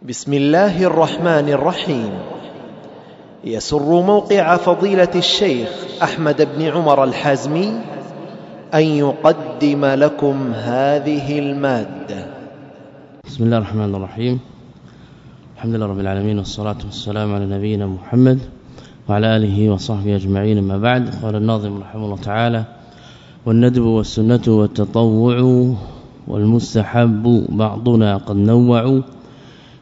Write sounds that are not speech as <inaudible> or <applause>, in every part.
بسم الله الرحمن الرحيم. يسر موقع فضيلة الشيخ أحمد بن عمر الحازمي أن يقدم لكم هذه المادة. بسم الله الرحمن الرحيم. الحمد لله رب العالمين والصلاة والسلام على نبينا محمد وعلى آله وصحبه أجمعين. أما بعد قال الناظم رحمه الله تعالى والندب والسنة والتطوع والمستحب بعضنا قد نوعوا.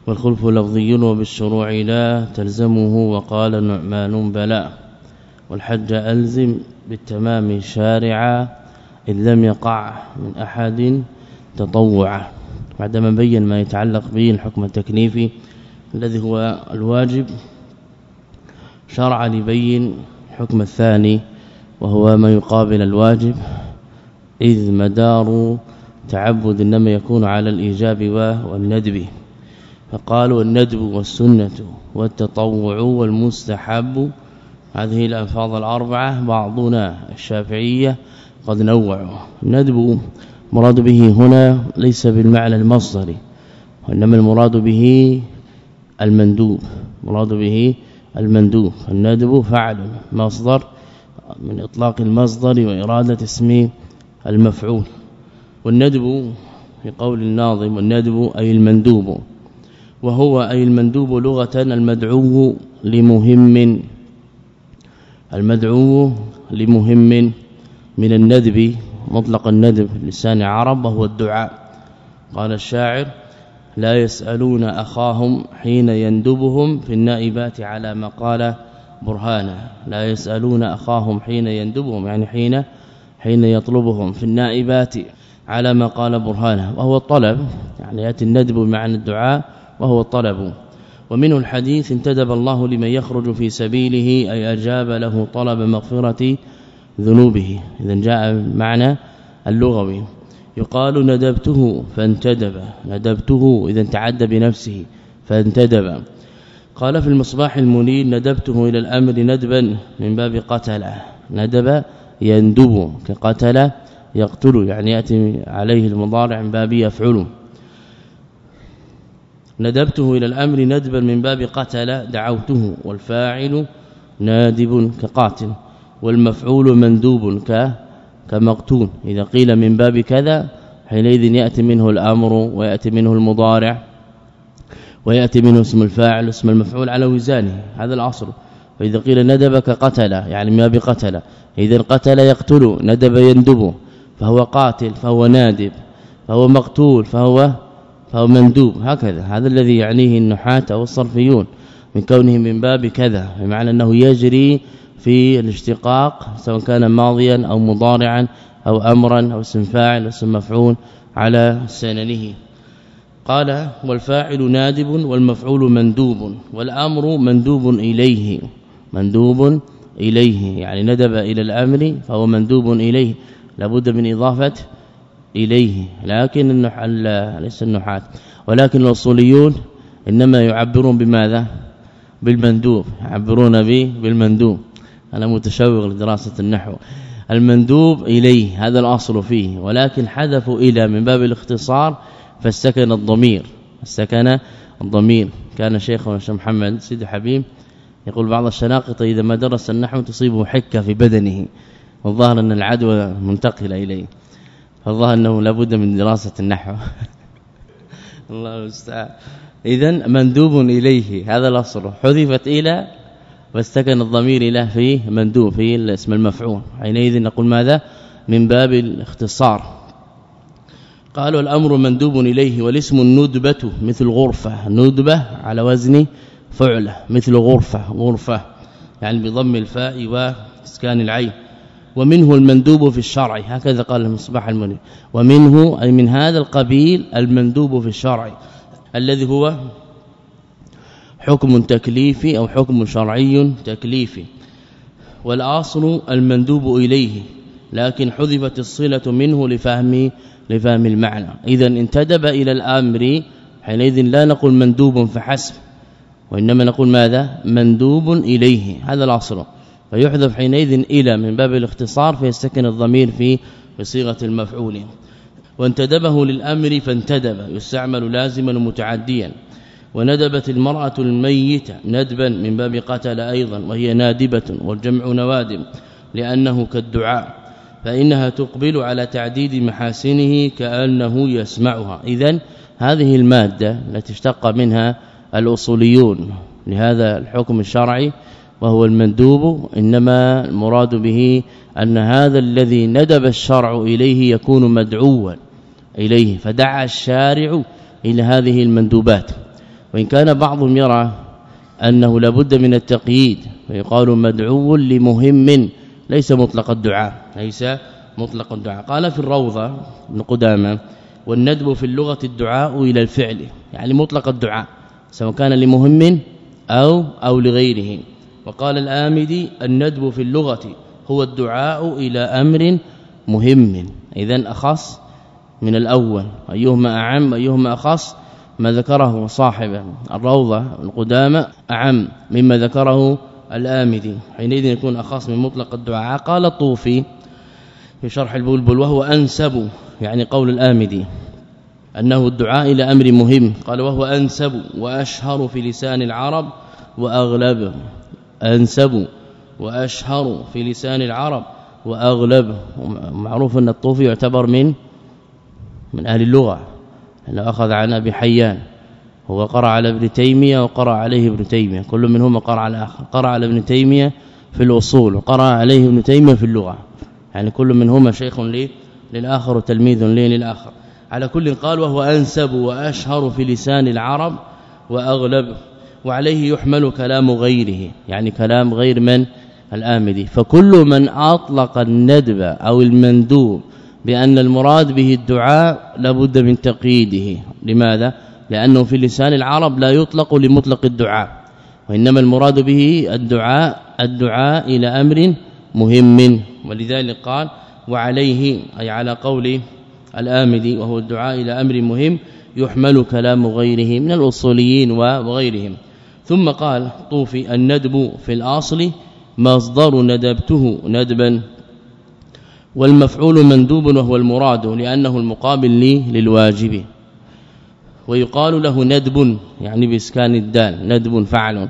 والخلف لفظي وبالشروع لا تلزمه وقال نعمان بلا والحج ألزم بالتمام شارعا إذ لم يقع من أحد تطوعا بعدما بين ما يتعلق به الحكم التكليفي الذي هو الواجب شرع لبين الحكم الثاني وهو ما يقابل الواجب إذ مدار تعبد إنما يكون على الإيجاب والندب فقالوا الندب والسنة والتطوع والمستحب. هذه الألفاظ الأربعة بعضنا الشافعية قد نوعوا. الندب مراد به هنا ليس بالمعنى المصدري وإنما المراد به المندوب. مراد به المندوب. الندب فعل مصدر من إطلاق المصدر وإرادة اسم المفعول. والندب في قول الناظم والندب أي المندوب. وهو أي المندوب لغة المدعو لمهم المدعو لمهم من الندب مطلق الندب لسان عرب وهو الدعاء. قال الشاعر لا يسألون أخاهم حين يندبهم في النائبات على ما قال برهانا. لا يسألون أخاهم حين يندبهم يعني حين حين يطلبهم في النائبات على ما قال برهانه وهو الطلب يعني يأتي الندب بمعنى الدعاء وهو الطلب. ومنه الحديث انتدب الله لمن يخرج في سبيله أي أجاب له طلب مغفرة ذنوبه. إذا جاء معنى اللغوي. يقال ندبته فانتدب. ندبته إذا تعدى بنفسه فانتدب. قال في المصباح المنير ندبته إلى الأمر ندبا من باب قتل. ندب يندب. كقتل يقتل يعني يأتي عليه المضارع من باب يفعل ندبته إلى الأمر ندبا من باب قتل دعوته والفاعل نادب كقاتل والمفعول مندوب ك كمقتول. إذا قيل من باب كذا حينئذ يأتي منه الأمر ويأتي منه المضارع ويأتي منه اسم الفاعل اسم المفعول على وزانه. هذا الأصل. فإذا قيل ندبك قتل يعني ما بقتل إذا قتل يقتل ندب يندب. فهو قاتل فهو نادب. فهو مقتول فهو فهو مندوب هكذا. هذا الذي يعنيه النحاة أو الصرفيون من كونه من باب كذا بمعنى أنه يجري في الاشتقاق سواء كان ماضيا أو مضارعا أو امرا أو اسم فاعل أو اسم مفعول على سننه. قال والفاعل نادب والمفعول مندوب والأمر مندوب إليه. مندوب إليه يعني ندب إلى الأمر فهو مندوب إليه. لابد من إضافة إليه. لكن النحل ليس النحات ولكن الأصوليون إنما يعبرون بماذا؟ بالمندوب. يعبرون به بالمندوب. أنا متشوق لدراسة النحو. المندوب إليه. هذا الأصل فيه. ولكن حذفوا إلى من باب الاختصار فاستكن الضمير. استكن الضمير. كان شيخنا الشيخ محمد سيد حبيب يقول بعض الشناقطه إذا ما درس النحو تصيبه حكة في بدنه. والظاهر أن العدوى منتقلة إليه. فالظاهر أنه لابد من دراسة النحو. <laughs> الله المستعان. اذا مندوب إليه. هذا الاصل حذفت إلى واستكن الضمير إلى فيه مندوب في الاسم المفعول. حينئذ نقول ماذا؟ من باب الاختصار. قالوا الأمر مندوب إليه والاسم الندبة مثل غرفة. ندبة على وزن فعلة مثل غرفة. غرفة يعني بضم الفاء واسكان العين. ومنه المندوب في الشرع هكذا قال المصباح المنير. ومنه أي من هذا القبيل المندوب في الشرع الذي هو حكم تكليفي أو حكم شرعي تكليفي. والأصل المندوب إليه لكن حذفت الصلة منه لفهم لفهم المعنى. اذا انتدب إلى الأمر حينئذ لا نقول مندوب فحسب وإنما نقول ماذا؟ مندوب إليه. هذا الأصل. فيحذف حينئذ إلى من باب الاختصار فيستكن الضمير في بصيغه المفعول. وانتدبه للأمر فانتدب يستعمل لازما ومتعديا وندبت المرأة الميتة ندبا من باب قتل أيضا وهي نادبة والجمع نوادم لأنه كالدعاء. فإنها تقبل على تعديد محاسنه كأنه يسمعها. اذا هذه المادة التي اشتق منها الأصوليون لهذا الحكم الشرعي وهو المندوب إنما المراد به أن هذا الذي ندب الشرع إليه يكون مدعوا إليه فدعا الشارع إلى هذه المندوبات. وإن كان بعضهم يرى أنه لابد من التقييد ويقال مدعو لمهم ليس مطلق الدعاء ليس مطلق الدعاء. قال في الروضة ابن قدامة والندب في اللغة الدعاء إلى الفعل يعني مطلق الدعاء سواء كان لمهم أو أو لغيره. وقال الآمدي الندب في اللغة هو الدعاء إلى أمر مهم. اذا أخص من الأول. أيهما أعم أيهما أخص؟ ما ذكره صاحب الروضة القدامى أعم مما ذكره الآمدي حينئذ يكون أخص من مطلق الدعاء. قال الطوفي في شرح البلبل وهو أنسب يعني قول الآمدي أنه الدعاء إلى أمر مهم. قال وهو أنسب وأشهر في لسان العرب وأغلب. أنسب وأشهر في لسان العرب وأغلب معروف أن الطوفي يعتبر من من أهل اللغة انه أخذ عن أبي حيان هو قرأ على ابن تيمية وقرأ عليه ابن تيمية كل منهما قرأ على الآخر قرأ على ابن تيمية في الأصول وقرأ عليه ابن تيمية في اللغة يعني كل منهما شيخ لي للآخر وتلميذ لي للآخر. على كل قال وهو أنسب وأشهر في لسان العرب وأغلب وعليه يحمل كلام غيره. يعني كلام غير من؟ الآمدي. فكل من أطلق الندب أو المندوب بأن المراد به الدعاء لابد من تقييده. لماذا؟ لأنه في لسان العرب لا يطلق لمطلق الدعاء. وإنما المراد به الدعاء الدعاء إلى أمر مهم. ولذلك قال وعليه أي على قول الآمدي وهو الدعاء إلى أمر مهم يحمل كلام غيره من الأصوليين وغيرهم. ثم قال طوفي الندب في الأصل مصدر ندبته ندبا والمفعول مندوب وهو المراد لأنه المقابل لي للواجب. ويقال له ندب يعني بإسكان الدال ندب فعل.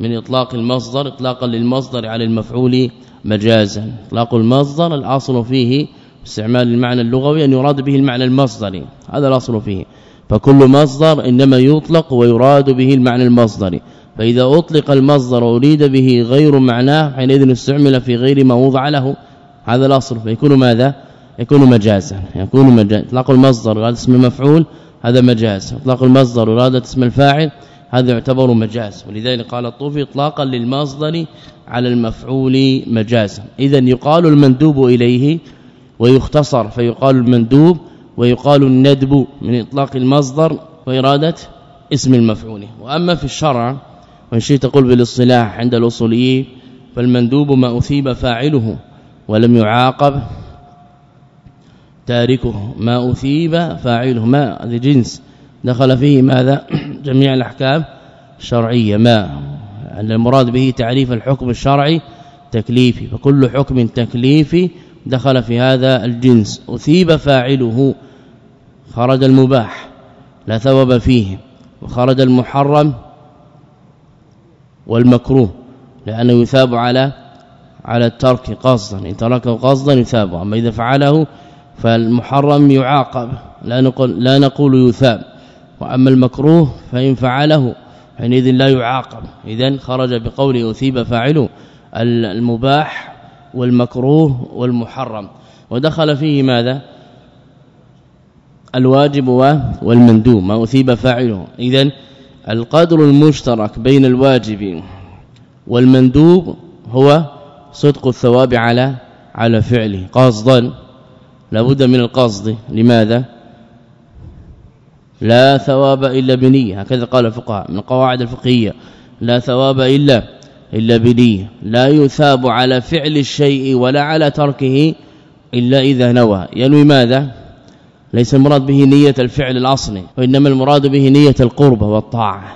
من إطلاق المصدر اطلاقا للمصدر على المفعول مجازا. إطلاق المصدر الأصل فيه استعمال المعنى اللغوي أن يراد به المعنى المصدري هذا الأصل فيه. فكل مصدر إنما يطلق ويراد به المعنى المصدري فإذا أطلق المصدر واريد به غير معناه حينئذ استعمل في غير ما وضع له هذا الأصل. فيكون ماذا؟ يكون مجازا. يكون مجاز إطلاق المصدر وراد اسم المفعول هذا مجاز. إطلاق المصدر وراد اسم الفاعل هذا يعتبر مجاز. ولذلك قال الطوفي اطلاقا للمصدر على المفعول مجازا اذا يقال المندوب إليه ويختصر فيقال المندوب ويقال الندب من إطلاق المصدر وإرادة اسم المفعول. وأما في الشرع وإن شئت تقول بالاصطلاح عند الاصوليين فالمندوب ما أثيب فاعله ولم يعاقب تاركه. ما أثيب فاعله. ما هذا جنس. دخل فيه ماذا؟ <clears throat> جميع الأحكام الشرعية. ما ان المراد به تعريف الحكم الشرعي تكليفي. فكل حكم تكليفي دخل في هذا الجنس. أثيب فاعله. خرج المباح. لا ثواب فيه. وخرج المحرم. والمكروه لأنه يثاب على على الترك قصدا. إن تركه قصدا يثاب. أما إذا فعله فالمحرم يعاقب. لا نقول لا نقول يثاب. وأما المكروه فإن فعله حينئذ لا يعاقب. اذا خرج بقول يثيب فاعله المباح والمكروه والمحرم. ودخل فيه ماذا؟ الواجب والمندوب. ما أثيب فاعله. اذا القدر المشترك بين الواجب والمندوب هو صدق الثواب على على فعله. قصدا لابد من القصد. لماذا؟ لا ثواب إلا بنية. هكذا قال الفقهاء من القواعد الفقهية. لا ثواب إلا إلا بنية. لا يثاب على فعل الشيء ولا على تركه إلا إذا نوى. ينوي ماذا؟ ليس المراد به نية الفعل الأصلي وإنما المراد به نية القربة والطاعة.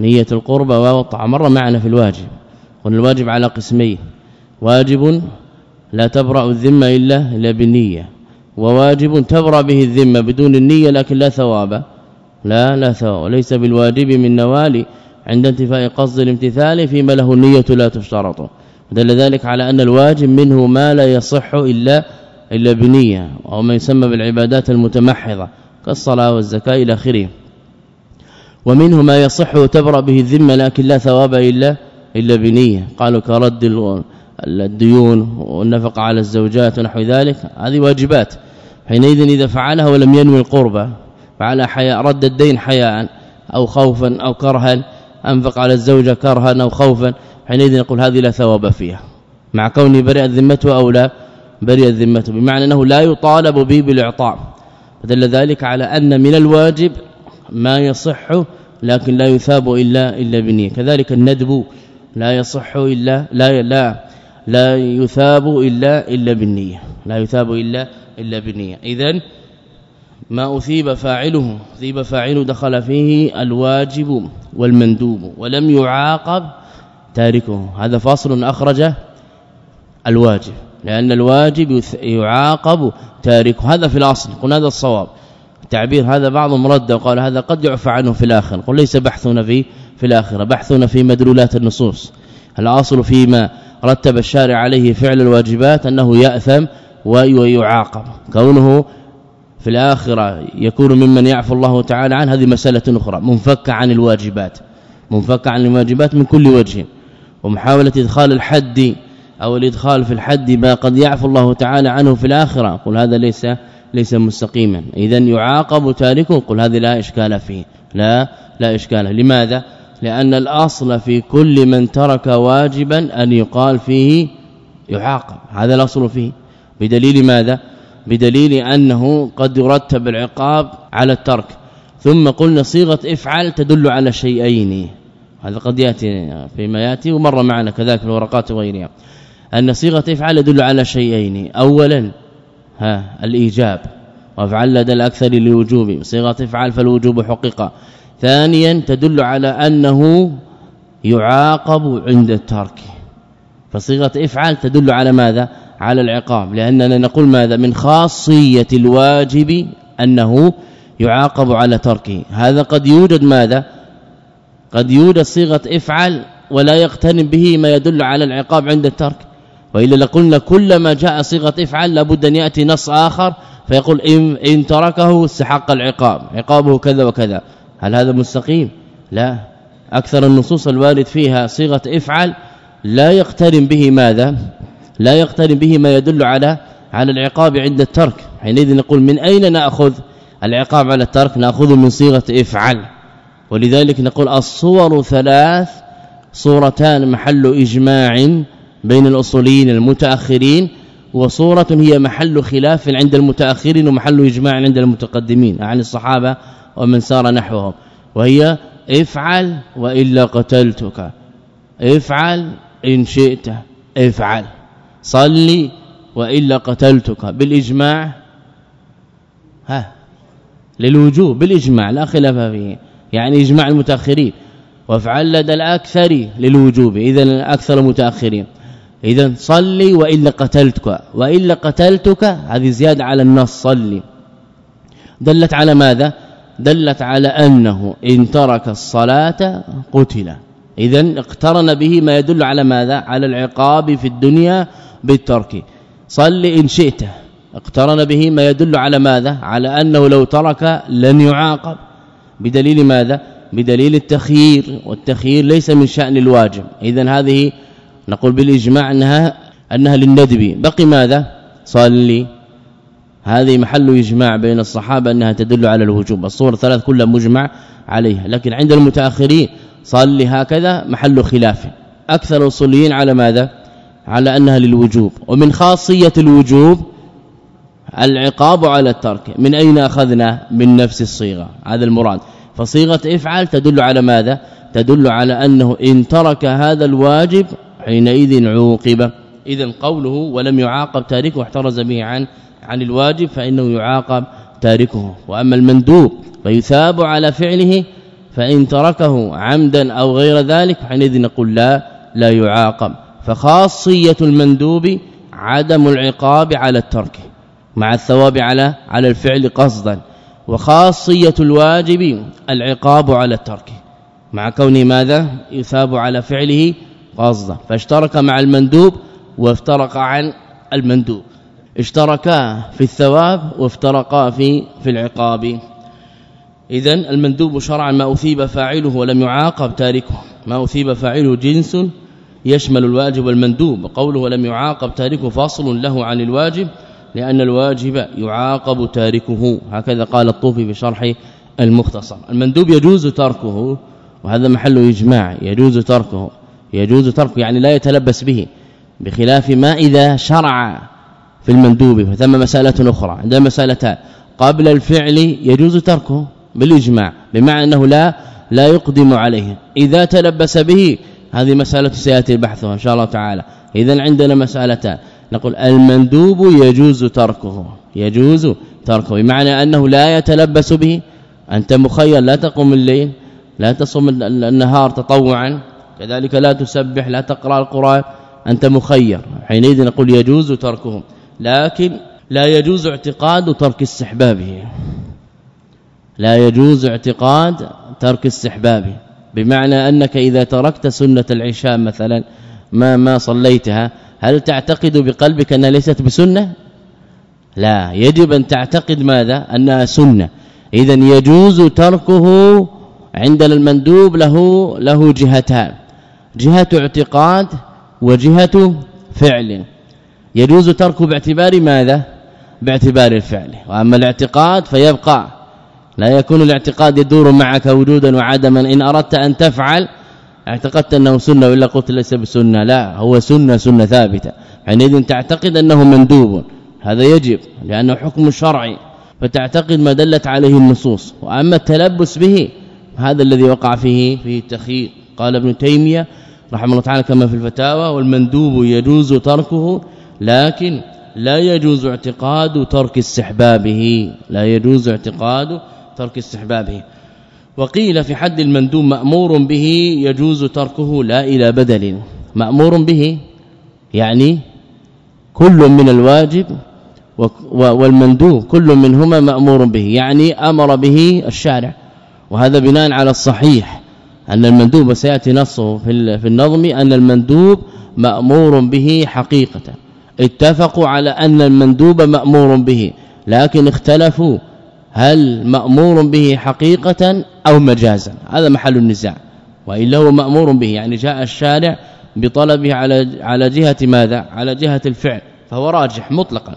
نية القربة والطاعة. مر معنا في الواجب. قلنا الواجب على قسمين. واجب لا تبرأ الذمة إلا إلا بالنية وواجب تبرأ به الذمة بدون النية لكن لا ثواب. لا لا ثواب. وليس بالواجب من نوال عند انتفاء قصد الامتثال فيما له النية لا تشترط. دل ذلك على أن الواجب منه ما لا يصح إلا إلا بنية أو ما يسمى بالعبادات المتمحضة كالصلاة والزكاة إلى آخره. ومنه ما يصح وتبرأ به الذمة لكن لا ثواب إلا إلا بنية. قالوا كرد الديون والنفقه على الزوجات ونحو ذلك هذه واجبات. حينئذ إذا فعلها ولم ينوي القربة فعل حياء رد الدين حياء أو خوفا أو كرها أنفق على الزوجة كرها أو خوفا. حينئذ نقول هذه لا ثواب فيها. مع كونه برئ ذمته أو لا برئ ذمته بمعنى أنه لا يطالب به بالإعطاء. فدل ذلك على أن من الواجب ما يصح لكن لا يثاب إلا إلا بنية. كذلك الندب لا يصح إلا لا لا لا يثاب إلا إلا بالنية. لا يثاب إلا إلا بالنية. اذا ما أثيب فاعله أثيب فاعله دخل فيه الواجب والمندوب ولم يعاقب تاركه. هذا فاصل أخرجه الواجب. لأن الواجب يعاقب تاركه. هذا في الأصل. قلنا هذا الصواب. التعبير هذا بعضهم رد وقال هذا قد يعفى عنه في الاخره قل ليس بحثنا في في الآخرة. بحثنا في مدلولات النصوص. الأصل فيما رتب الشارع عليه فعل الواجبات أنه يأثم ويعاقب. كونه في الآخرة يكون ممن يعفو الله تعالى عن هذه مسألة أخرى. منفكه عن الواجبات. منفكه عن الواجبات من كل وجه. ومحاولة إدخال الحد أو الإدخال في الحد ما قد يعفو الله تعالى عنه في الآخرة. قل هذا ليس ليس مستقيما. اذا يعاقب تاركه. قل هذا لا إشكال فيه. لا لا إشكال. لماذا؟ لأن الأصل في كل من ترك واجبا أن يقال فيه يعاقب. هذا الأصل فيه. بدليل ماذا؟ بدليل أنه قد يرتب العقاب على الترك. ثم قلنا صيغة إفعل تدل على شيئين. هذا قد يأتي فيما يأتي ومر معنا كذلك في الورقات وغيرها. أن صيغة افعل تدل على شيئين. اولا ها الإيجاب. وافعل لدى الأكثر للوجوب. صيغة افعل فالوجوب حقق ثانيا تدل على أنه يعاقب عند الترك. فصيغة افعل تدل على ماذا؟ على العقاب. لأننا نقول ماذا؟ من خاصية الواجب أنه يعاقب على تركه. هذا قد يوجد ماذا؟ قد يوجد صيغة افعل ولا يقترن به ما يدل على العقاب عند الترك. وإلا لقلنا كلما جاء صيغة افعل لابد أن يأتي نص آخر فيقول إن, إن تركه استحق العقاب عقابه كذا وكذا. هل هذا مستقيم؟ لا. أكثر النصوص الوارد فيها صيغة افعل لا يقترن به ماذا؟ لا يقترن به ما يدل على على العقاب عند الترك. حينئذ نقول من أين نأخذ العقاب على الترك؟ نأخذه من صيغة افعل. ولذلك نقول الصور ثلاث صورتان محل إجماع بين الأصوليين المتأخرين وصورة هي محل خلاف عند المتأخرين ومحل إجماع عند المتقدمين عن الصحابة ومن سار نحوهم. وهي افعل وإلا قتلتك. افعل إن شئت افعل. صلي وإلا قتلتك. بالإجماع ها للوجوب بالإجماع لا خلاف فيه. يعني إجماع المتأخرين. وافعل لدى الأكثر للوجوب. اذا الأكثر متأخرين. إذا صلي وإلا قتلتك. وإلا قتلتك هذه زيادة على النص صلي. دلت على ماذا؟ دلت على أنه إن ترك الصلاة قتل. إذا اقترن به ما يدل على ماذا؟ على العقاب في الدنيا بالترك. صل إن شئت. اقترن به ما يدل على ماذا؟ على أنه لو ترك لن يعاقب. بدليل ماذا؟ بدليل التخيير. والتخيير ليس من شأن الواجب. إذا هذه نقول بالإجماع انها أنها للندب. بقي ماذا؟ صلي هذه محل إجماع بين الصحابة أنها تدل على الوجوب. الصور الثلاث كلها مجمع عليها. لكن عند المتأخرين صلي هكذا محل خلاف. أكثر الاصوليين على ماذا؟ على أنها للوجوب. ومن خاصية الوجوب العقاب على الترك. من أين أخذنا؟ من نفس الصيغة. هذا المراد. فصيغة افعل تدل على ماذا؟ تدل على أنه إن ترك هذا الواجب حينئذ عوقب. اذا قوله ولم يعاقب تاركه احترز به عن عن الواجب فإنه يعاقب تاركه. وأما المندوب فيثاب على فعله فإن تركه عمدا أو غير ذلك حينئذ نقول لا لا يعاقب. فخاصية المندوب عدم العقاب على الترك مع الثواب على على الفعل قصدا. وخاصية الواجب العقاب على الترك مع كونه ماذا؟ يثاب على فعله قصدا فاشترك مع المندوب وافترق عن المندوب. اشتركا في الثواب وافترقا في في العقاب. اذا المندوب شرعا ما أثيب فاعله ولم يعاقب تاركه. ما أثيب فاعله جنس يشمل الواجب والمندوب. قوله ولم يعاقب تاركه فاصل له عن الواجب لأن الواجب يعاقب تاركه. هكذا قال الطوفي في شرح المختصر. المندوب يجوز تركه وهذا محل إجماع يجوز تركه. يجوز تركه يعني لا يتلبس به بخلاف ما إذا شرع في المندوب. فثم مسألة أخرى عندما مسألتان. قبل الفعل يجوز تركه بالإجماع بمعنى أنه لا لا يقدم عليه. إذا تلبس به هذه مسألة سيأتي بحثها إن شاء الله تعالى. اذا عندنا مسألتان. نقول المندوب يجوز تركه يجوز تركه بمعنى أنه لا يتلبس به. أنت مخير لا تقوم الليل لا تصوم النهار تطوعا. كذلك لا تسبح لا تقرأ القرآن أنت مخير. حينئذ نقول يجوز تركه لكن لا يجوز اعتقاد ترك استحبابه. لا يجوز اعتقاد ترك استحبابه. بمعنى أنك إذا تركت سنة العشاء مثلا ما ما صليتها هل تعتقد بقلبك أنها ليست بسنة؟ لا. يجب أن تعتقد ماذا؟ أنها سنة. اذا يجوز تركه عندنا المندوب له له جهتان. جهة اعتقاد وجهة فعل. يجوز تركه باعتبار ماذا؟ باعتبار الفعل. وأما الاعتقاد فيبقى. لا يكون الاعتقاد يدور معك وجودا وعدما. إن أردت أن تفعل اعتقدت أنه سنة ولا قلت ليس بسنة. لا هو سنة سنة ثابتة. حينئذ تعتقد أنه مندوب. هذا يجب لأنه حكم شرعي. فتعتقد ما دلت عليه النصوص. وأما التلبس به هذا الذي وقع فيه في التخيير. قال ابن تيمية رحمه الله تعالى كما في الفتاوى والمندوب يجوز تركه لكن لا يجوز اعتقاد ترك استحبابه. لا يجوز اعتقاد ترك استحبابه. وقيل في حد المندوب مأمور به يجوز تركه لا إلى بدل. مأمور به يعني كل من الواجب والمندوب كل منهما مأمور به يعني أمر به الشارع. وهذا بناء على الصحيح. أن المندوب سيأتي نصه في النظم أن المندوب مأمور به حقيقة. اتفقوا على أن المندوب مأمور به لكن اختلفوا هل مأمور به حقيقة أو مجازا. هذا محل النزاع. وإلا هو مأمور به يعني جاء الشارع بطلبه على على جهة ماذا؟ على جهة الفعل فهو راجح مطلقا.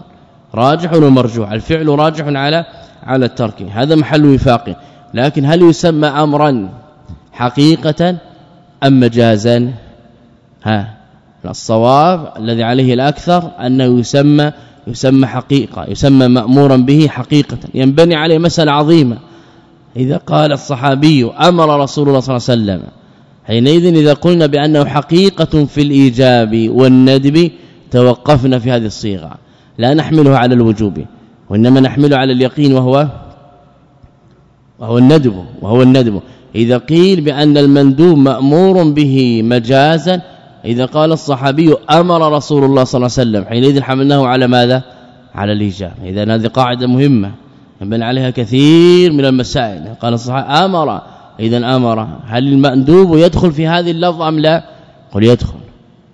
راجح ومرجوح الفعل راجح على على الترك هذا محل وفاق. لكن هل يسمى امرا حقيقة أم مجازا؟ ها الصواب الذي عليه الأكثر أنه يسمى يسمى حقيقة يسمى مأمورا به حقيقة ينبني عليه مسألة عظيمة. إذا قال الصحابي أمر رسول الله صلى الله عليه وسلم حينئذ إذا قلنا بأنه حقيقة في الإيجاب والندب توقفنا في هذه الصيغة. لا نحمله على الوجوب وإنما نحمله على اليقين وهو وهو الندب وهو الندب. إذا قيل بأن المندوب مأمور به مجازا إذا قال الصحابي أمر رسول الله صلى الله عليه وسلم حينئذ حملناه على ماذا؟ على الايجاب إذا هذه قاعدة مهمة ينبني عليها كثير من المسائل. قال الصحابي أمر إذا أمر. هل المندوب يدخل في هذه اللفظ أم لا؟ قل يدخل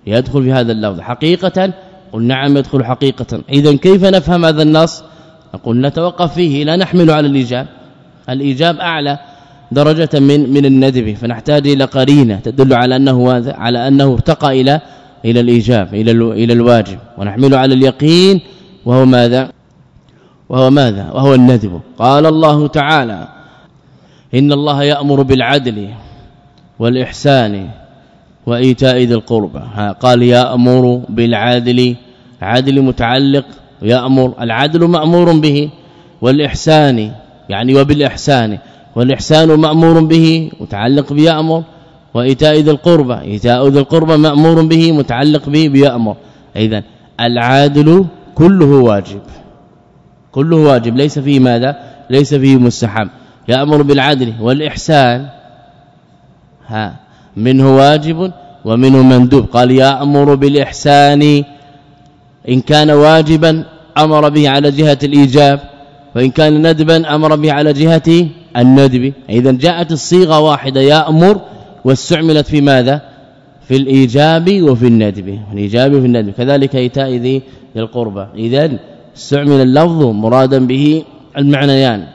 يدخل في هذا اللفظ. حقيقة؟ قل نعم يدخل حقيقة. إذا كيف نفهم هذا النص؟ نقول نتوقف فيه لا نحمل على الايجاب الايجاب أعلى. درجة من من الندب. فنحتاج إلى قرينة تدل على أنه على أنه ارتقى إلى إلى الإيجاب إلى إلى الواجب. ونحمله على اليقين وهو ماذا؟ وهو ماذا؟ وهو الندب. قال الله تعالى إن الله يأمر بالعدل والإحسان وإيتاء ذي القربى. قال يأمر بالعدل. عدل متعلق يأمر. العدل مأمور به والإحسان يعني وبالإحسان. والإحسان مأمور به متعلق بيأمر وإيتاء ذي القربى إيتاء ذي القربى مأمور به متعلق به بيأمر إذا العادل كله واجب. كله واجب ليس فيه ماذا؟ ليس فيه مستحب. يأمر بالعدل والإحسان. ها منه واجب ومنه مندوب. قال يأمر بالإحسان. إن كان واجبا أمر به على جهة الإيجاب وإن كان ندبا أمر به على جهة الندب. اذا جاءت الصيغة واحدة. يأمر واستعملت في ماذا؟ في الإيجاب وفي الندب. الإيجاب وفي الندب. كذلك إيتاء ذي القربى. اذا استعمل اللفظ مرادا به المعنيان.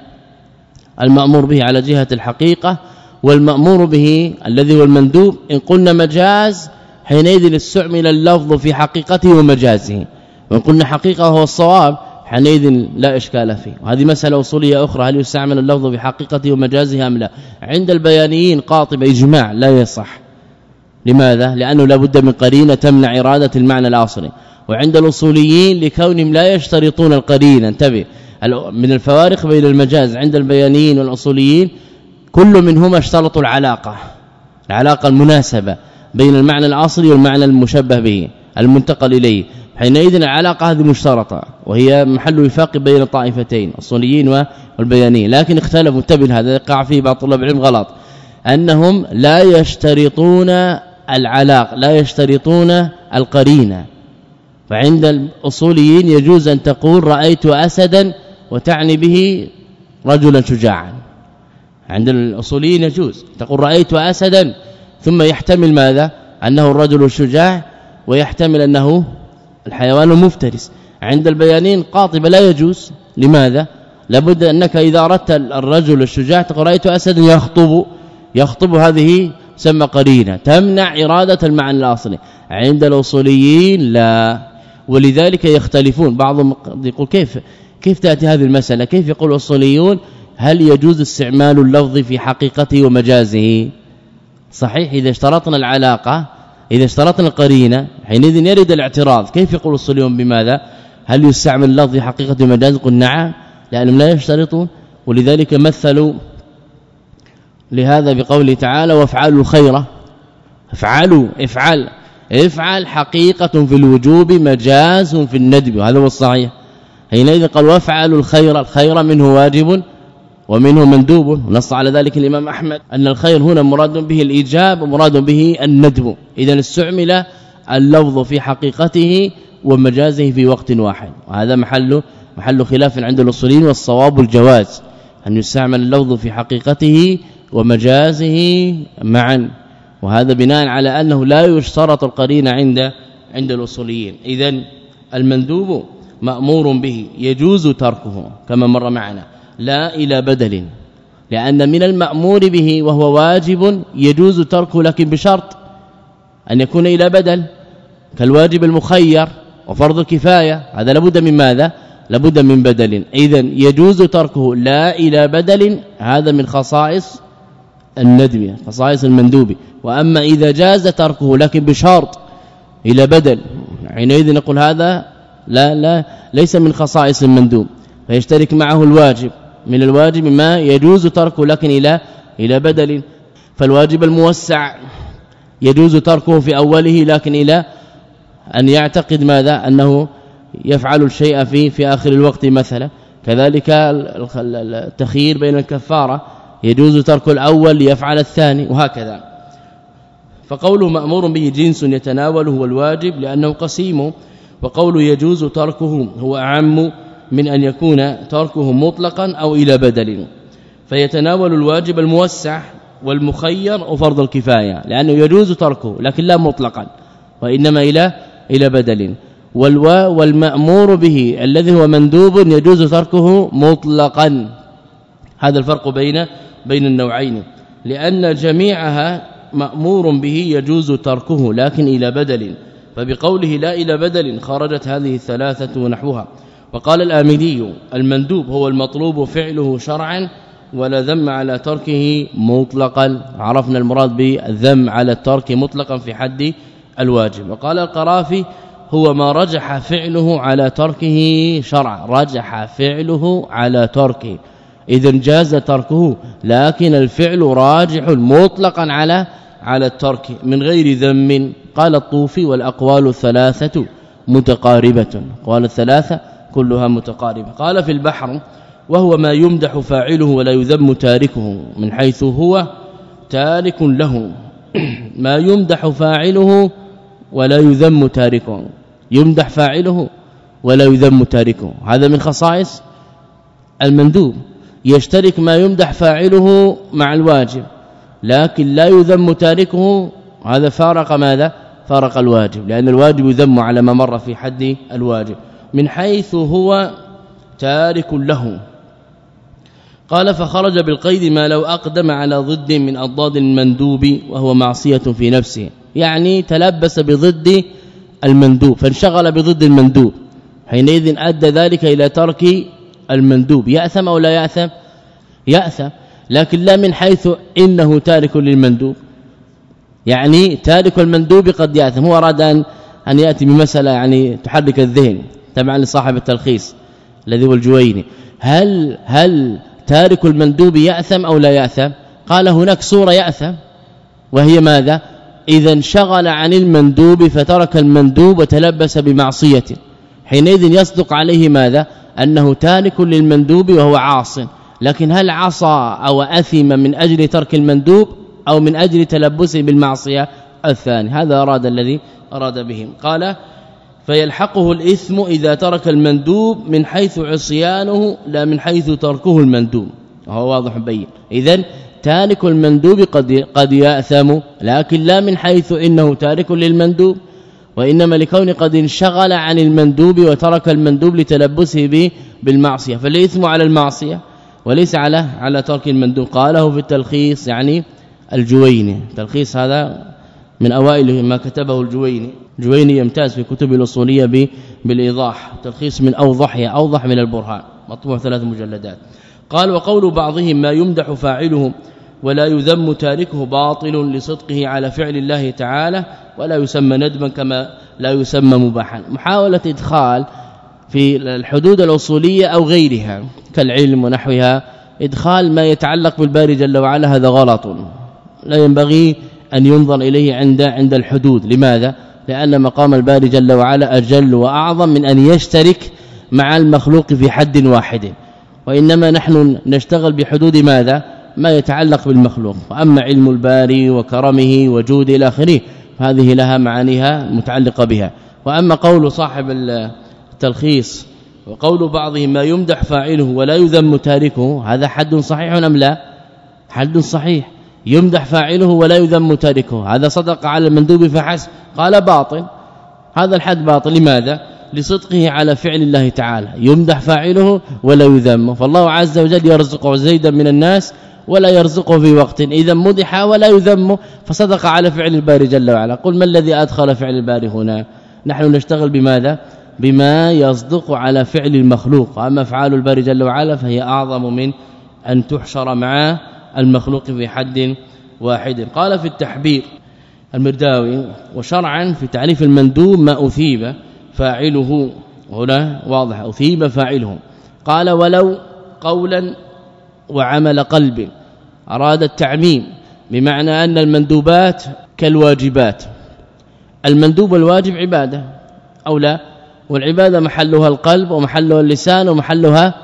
المأمور به على جهة الحقيقة والمأمور به الذي هو المندوب. إن قلنا مجاز حينئذ استعمل اللفظ في حقيقته ومجازه. وإن قلنا حقيقة هو الصواب حينئذ لا إشكال فيه. وهذه مسألة أصولية أخرى هل يستعمل اللفظ بحقيقته ومجازه أم لا؟ عند البيانيين قاطب إجماع لا يصح. لماذا؟ لأنه لابد من قرينة تمنع إرادة المعنى الأصلي. وعند الأصوليين لكونهم لا يشترطون القرينة. انتبه من الفوارق بين المجاز عند البيانيين والأصوليين كل منهما اشترطوا العلاقة العلاقة المناسبة بين المعنى الأصلي والمعنى المشبه به المنتقل إليه. حينئذ العلاقة هذه مشترطة وهي محل وفاق بين الطائفتين الصوليين والبيانيين. لكن اختلفوا انتبه هذا يقع فيه بعض طلاب العلم غلط. أنهم لا يشترطون العلاق لا يشترطون القرينة. فعند الأصوليين يجوز أن تقول رأيت اسدا وتعني به رجلا شجاعا. عند الأصوليين يجوز. تقول رأيت اسدا. ثم يحتمل ماذا؟ أنه الرجل الشجاع ويحتمل أنه الحيوان المفترس عند البيانين قاطبة لا يجوز. لماذا؟ لابد أنك إذا أردت الرجل الشجاع رايت أسد يخطب يخطب هذه سمى قرينة. تمنع إرادة المعنى الأصلي. عند الأصوليين لا. ولذلك يختلفون. بعضهم يقول كيف كيف تأتي هذه المسألة؟ كيف يقول الأصوليون؟ هل يجوز استعمال اللفظ في حقيقته ومجازه؟ صحيح إذا اشترطنا العلاقة إذا اشترطنا القرينة حينئذ يرد الاعتراض. كيف يقول الصليون بماذا؟ هل يستعمل اللفظ حقيقة مجاز قل نعم لأنهم لا يشترطون. ولذلك مثلوا لهذا بقوله تعالى وافعلوا الخير. افعلوا افعل افعل حقيقة في الوجوب مجاز في الندب. وهذا هو الصحيح. حينئذ قال وافعلوا الخير. الخير منه واجب. ومنه مندوب ونص على ذلك الإمام أحمد أن الخير هنا مراد به الإيجاب ومراد به الندب. اذا استعمل اللفظ في حقيقته ومجازه في وقت واحد. وهذا محل محل خلاف عند الأصوليين والصواب الجواز. أن يستعمل اللفظ في حقيقته ومجازه معا. وهذا بناء على أنه لا يشترط القرين عند عند الأصوليين. اذا المندوب مأمور به يجوز تركه كما مر معنا. لا إلى بدل لأن من المأمور به وهو واجب يجوز تركه لكن بشرط أن يكون إلى بدل كالواجب المخير وفرض الكفاية. هذا لابد من ماذا؟ لابد من بدل. اذا يجوز تركه لا إلى بدل هذا من خصائص الندب خصائص المندوب. وأما إذا جاز تركه لكن بشرط إلى بدل حينئذ نقول هذا لا لا ليس من خصائص المندوب فيشترك معه الواجب. من الواجب ما يجوز تركه لكن إلى إلى بدل. فالواجب الموسع يجوز تركه في أوله لكن إلى أن يعتقد ماذا؟ أنه يفعل الشيء في في آخر الوقت مثلا. كذلك التخيير بين الكفارة يجوز ترك الأول ليفعل الثاني وهكذا. فقوله مأمور به جنس يتناوله هو الواجب لأنه قسيم. وقوله يجوز تركه هو أعم من أن يكون تركه مطلقا أو إلى بدل. فيتناول الواجب الموسع والمخير وفرض الكفاية لأنه يجوز تركه لكن لا مطلقا وإنما إلى إلى بدل. والوا والمأمور به الذي هو مندوب يجوز تركه مطلقا. هذا الفرق بين بين النوعين. لأن جميعها مأمور به يجوز تركه لكن إلى بدل. فبقوله لا إلى بدل خرجت هذه الثلاثة ونحوها وقال الآمدي المندوب هو المطلوب فعله شرعا ولا ذم على تركه مطلقا. عرفنا المراد بالذم على الترك مطلقا في حد الواجب. وقال القرافي هو ما رجح فعله على تركه شرعا. رجح فعله على تركه. اذا جاز تركه لكن الفعل راجح مطلقا على على الترك من غير ذم. قال الطوفي والأقوال الثلاثة متقاربة. قال الثلاثة كلها متقاربة. قال في البحر وهو ما يمدح فاعله ولا يذم تاركه من حيث هو تارك له. <clears throat> ما يمدح فاعله ولا يذم تاركه. يمدح فاعله ولا يذم تاركه. هذا من خصائص المندوب. يشترك ما يمدح فاعله مع الواجب لكن لا يذم تاركه. هذا فارق ماذا؟ فارق الواجب لأن الواجب يذم على ما مر في حد الواجب. من حيث هو تارك له. قال فخرج بالقيد ما لو أقدم على ضد من اضداد المندوب وهو معصية في نفسه. يعني تلبس بضد المندوب فانشغل بضد المندوب. حينئذ أدى ذلك إلى ترك المندوب. يأثم أو لا يأثم؟ يأثم. لكن لا من حيث إنه تارك للمندوب. يعني تارك المندوب قد يأثم. هو أراد أن يأتي بمسألة يعني تحرك الذهن. تبعا لصاحب التلخيص الذي هو الجويني. هل هل تارك المندوب يأثم أو لا يأثم؟ قال هناك صورة يأثم وهي ماذا؟ إذا انشغل عن المندوب فترك المندوب وتلبس بمعصية. حينئذ يصدق عليه ماذا؟ أنه تارك للمندوب وهو عاص. لكن هل عصى أو أثم من أجل ترك المندوب أو من أجل تلبسه بالمعصية؟ الثاني هذا أراد الذي أراد بهم. قال فيلحقه الإثم إذا ترك المندوب من حيث عصيانه لا من حيث تركه المندوب. وهو واضح بين اذا تارك المندوب قد قد يأثم لكن لا من حيث إنه تارك للمندوب. وإنما لكون قد انشغل عن المندوب وترك المندوب لتلبسه به بالمعصية. فالإثم على المعصية وليس على على ترك المندوب. قاله في التلخيص يعني الجويني. تلخيص هذا من أوائل ما كتبه الجويني. الجويني يمتاز في كتب الأصولية بالإيضاح. تلخيص من اوضحها أوضح من البرهان. مطبوع ثلاث مجلدات. قال وقول بعضهم ما يمدح فاعله ولا يذم تاركه باطل لصدقه على فعل الله تعالى ولا يسمى ندبا كما لا يسمى مباحا. محاولة إدخال في الحدود الأصولية أو غيرها كالعلم ونحوها إدخال ما يتعلق بالباري جل وعلا هذا غلط. لا ينبغي أن ينظر إليه عند عند الحدود. لماذا؟ لأن مقام الباري جل وعلا أجل وأعظم من أن يشترك مع المخلوق في حد واحد. وإنما نحن نشتغل بحدود ماذا؟ ما يتعلق بالمخلوق. وأما علم الباري وكرمه وجود إلى اخره هذه لها معانيها متعلقة بها. وأما قول صاحب التلخيص وقول بعضهم ما يمدح فاعله ولا يذم تاركه هذا حد صحيح أم لا؟ حد صحيح. يمدح فاعله ولا يذم تاركه. هذا صدق على المندوب فحسب قال باطل. هذا الحد باطل. لماذا؟ لصدقه على فعل الله تعالى. يمدح فاعله ولا يذم فالله عز وجل يرزق زيدا من الناس ولا يرزقه في وقت. إذا مدح ولا يذم فصدق على فعل الباري جل وعلا. قل ما الذي أدخل فعل الباري هنا؟ نحن نشتغل بماذا؟ بما يصدق على فعل المخلوق. أما أفعال الباري جل وعلا فهي أعظم من أن تحشر مع المخلوق في حد واحد. قال في التحبير المرداوي وشرعا في تعريف المندوب ما أثيب فاعله. هنا واضح أثيب فاعله. قال ولو قولا وعمل قلب. أراد التعميم بمعنى أن المندوبات كالواجبات. المندوب الواجب عبادة أو لا؟ والعبادة محلها القلب ومحلها اللسان ومحلها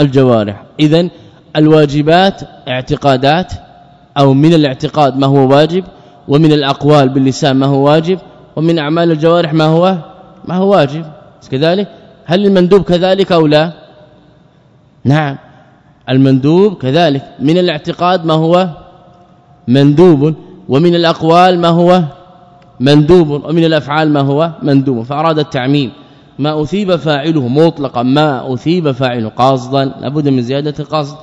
الجوارح. اذا الواجبات اعتقادات أو من الاعتقاد ما هو واجب ومن الأقوال باللسان ما هو واجب ومن أعمال الجوارح ما هو ما هو واجب. كذلك هل المندوب كذلك أو لا؟ نعم. المندوب كذلك. من الاعتقاد ما هو؟ مندوب. ومن الأقوال ما هو؟ مندوب. ومن الأفعال ما هو؟ مندوب. فأراد التعميم. ما أثيب فاعله مطلقا. ما أثيب فاعله قاصدا. لابد من زيادة قصد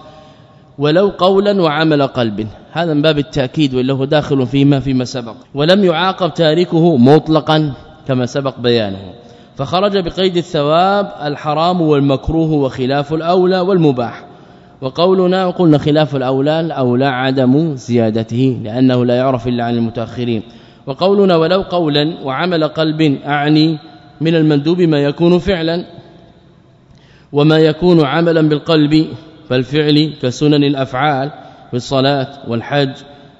ولو قولا وعمل قلب هذا من باب التأكيد والا هو داخل فيما فيما سبق. ولم يعاقب تاركه مطلقا كما سبق بيانه. فخرج بقيد الثواب الحرام والمكروه وخلاف الأولى والمباح. وقولنا وقلنا خلاف الأولى الأولى عدم زيادته لأنه لا يعرف إلا عن المتأخرين. وقولنا ولو قولا وعمل قلب أعني من المندوب ما يكون فعلا وما يكون عملا بالقلب فالفعل كسنن الأفعال في الصلاة والحج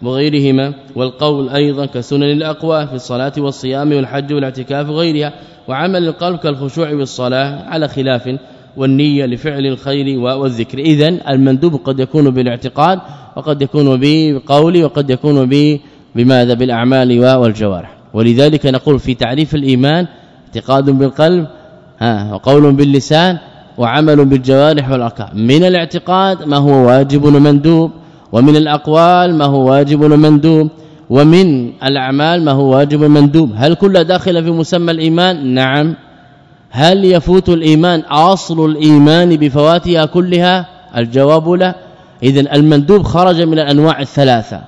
وغيرهما والقول أيضا كسنن الاقوى في الصلاة والصيام والحج والاعتكاف وغيرها وعمل القلب كالخشوع بالصلاة على خلاف والنية لفعل الخير والذكر اذا المندوب قد يكون بالاعتقاد وقد يكون بقول وقد يكون بماذا؟ بالأعمال والجوارح ولذلك نقول في تعريف الإيمان اعتقاد بالقلب ها وقول باللسان وعمل بالجوارح والأركان. من الاعتقاد ما هو واجب ومندوب ومن الأقوال ما هو واجب ومندوب ومن الأعمال ما هو واجب ومندوب. هل كل داخل في مسمى الإيمان؟ نعم. هل يفوت الإيمان أصل الإيمان بفواتها كلها؟ الجواب لا. اذا المندوب خرج من الأنواع الثلاثة.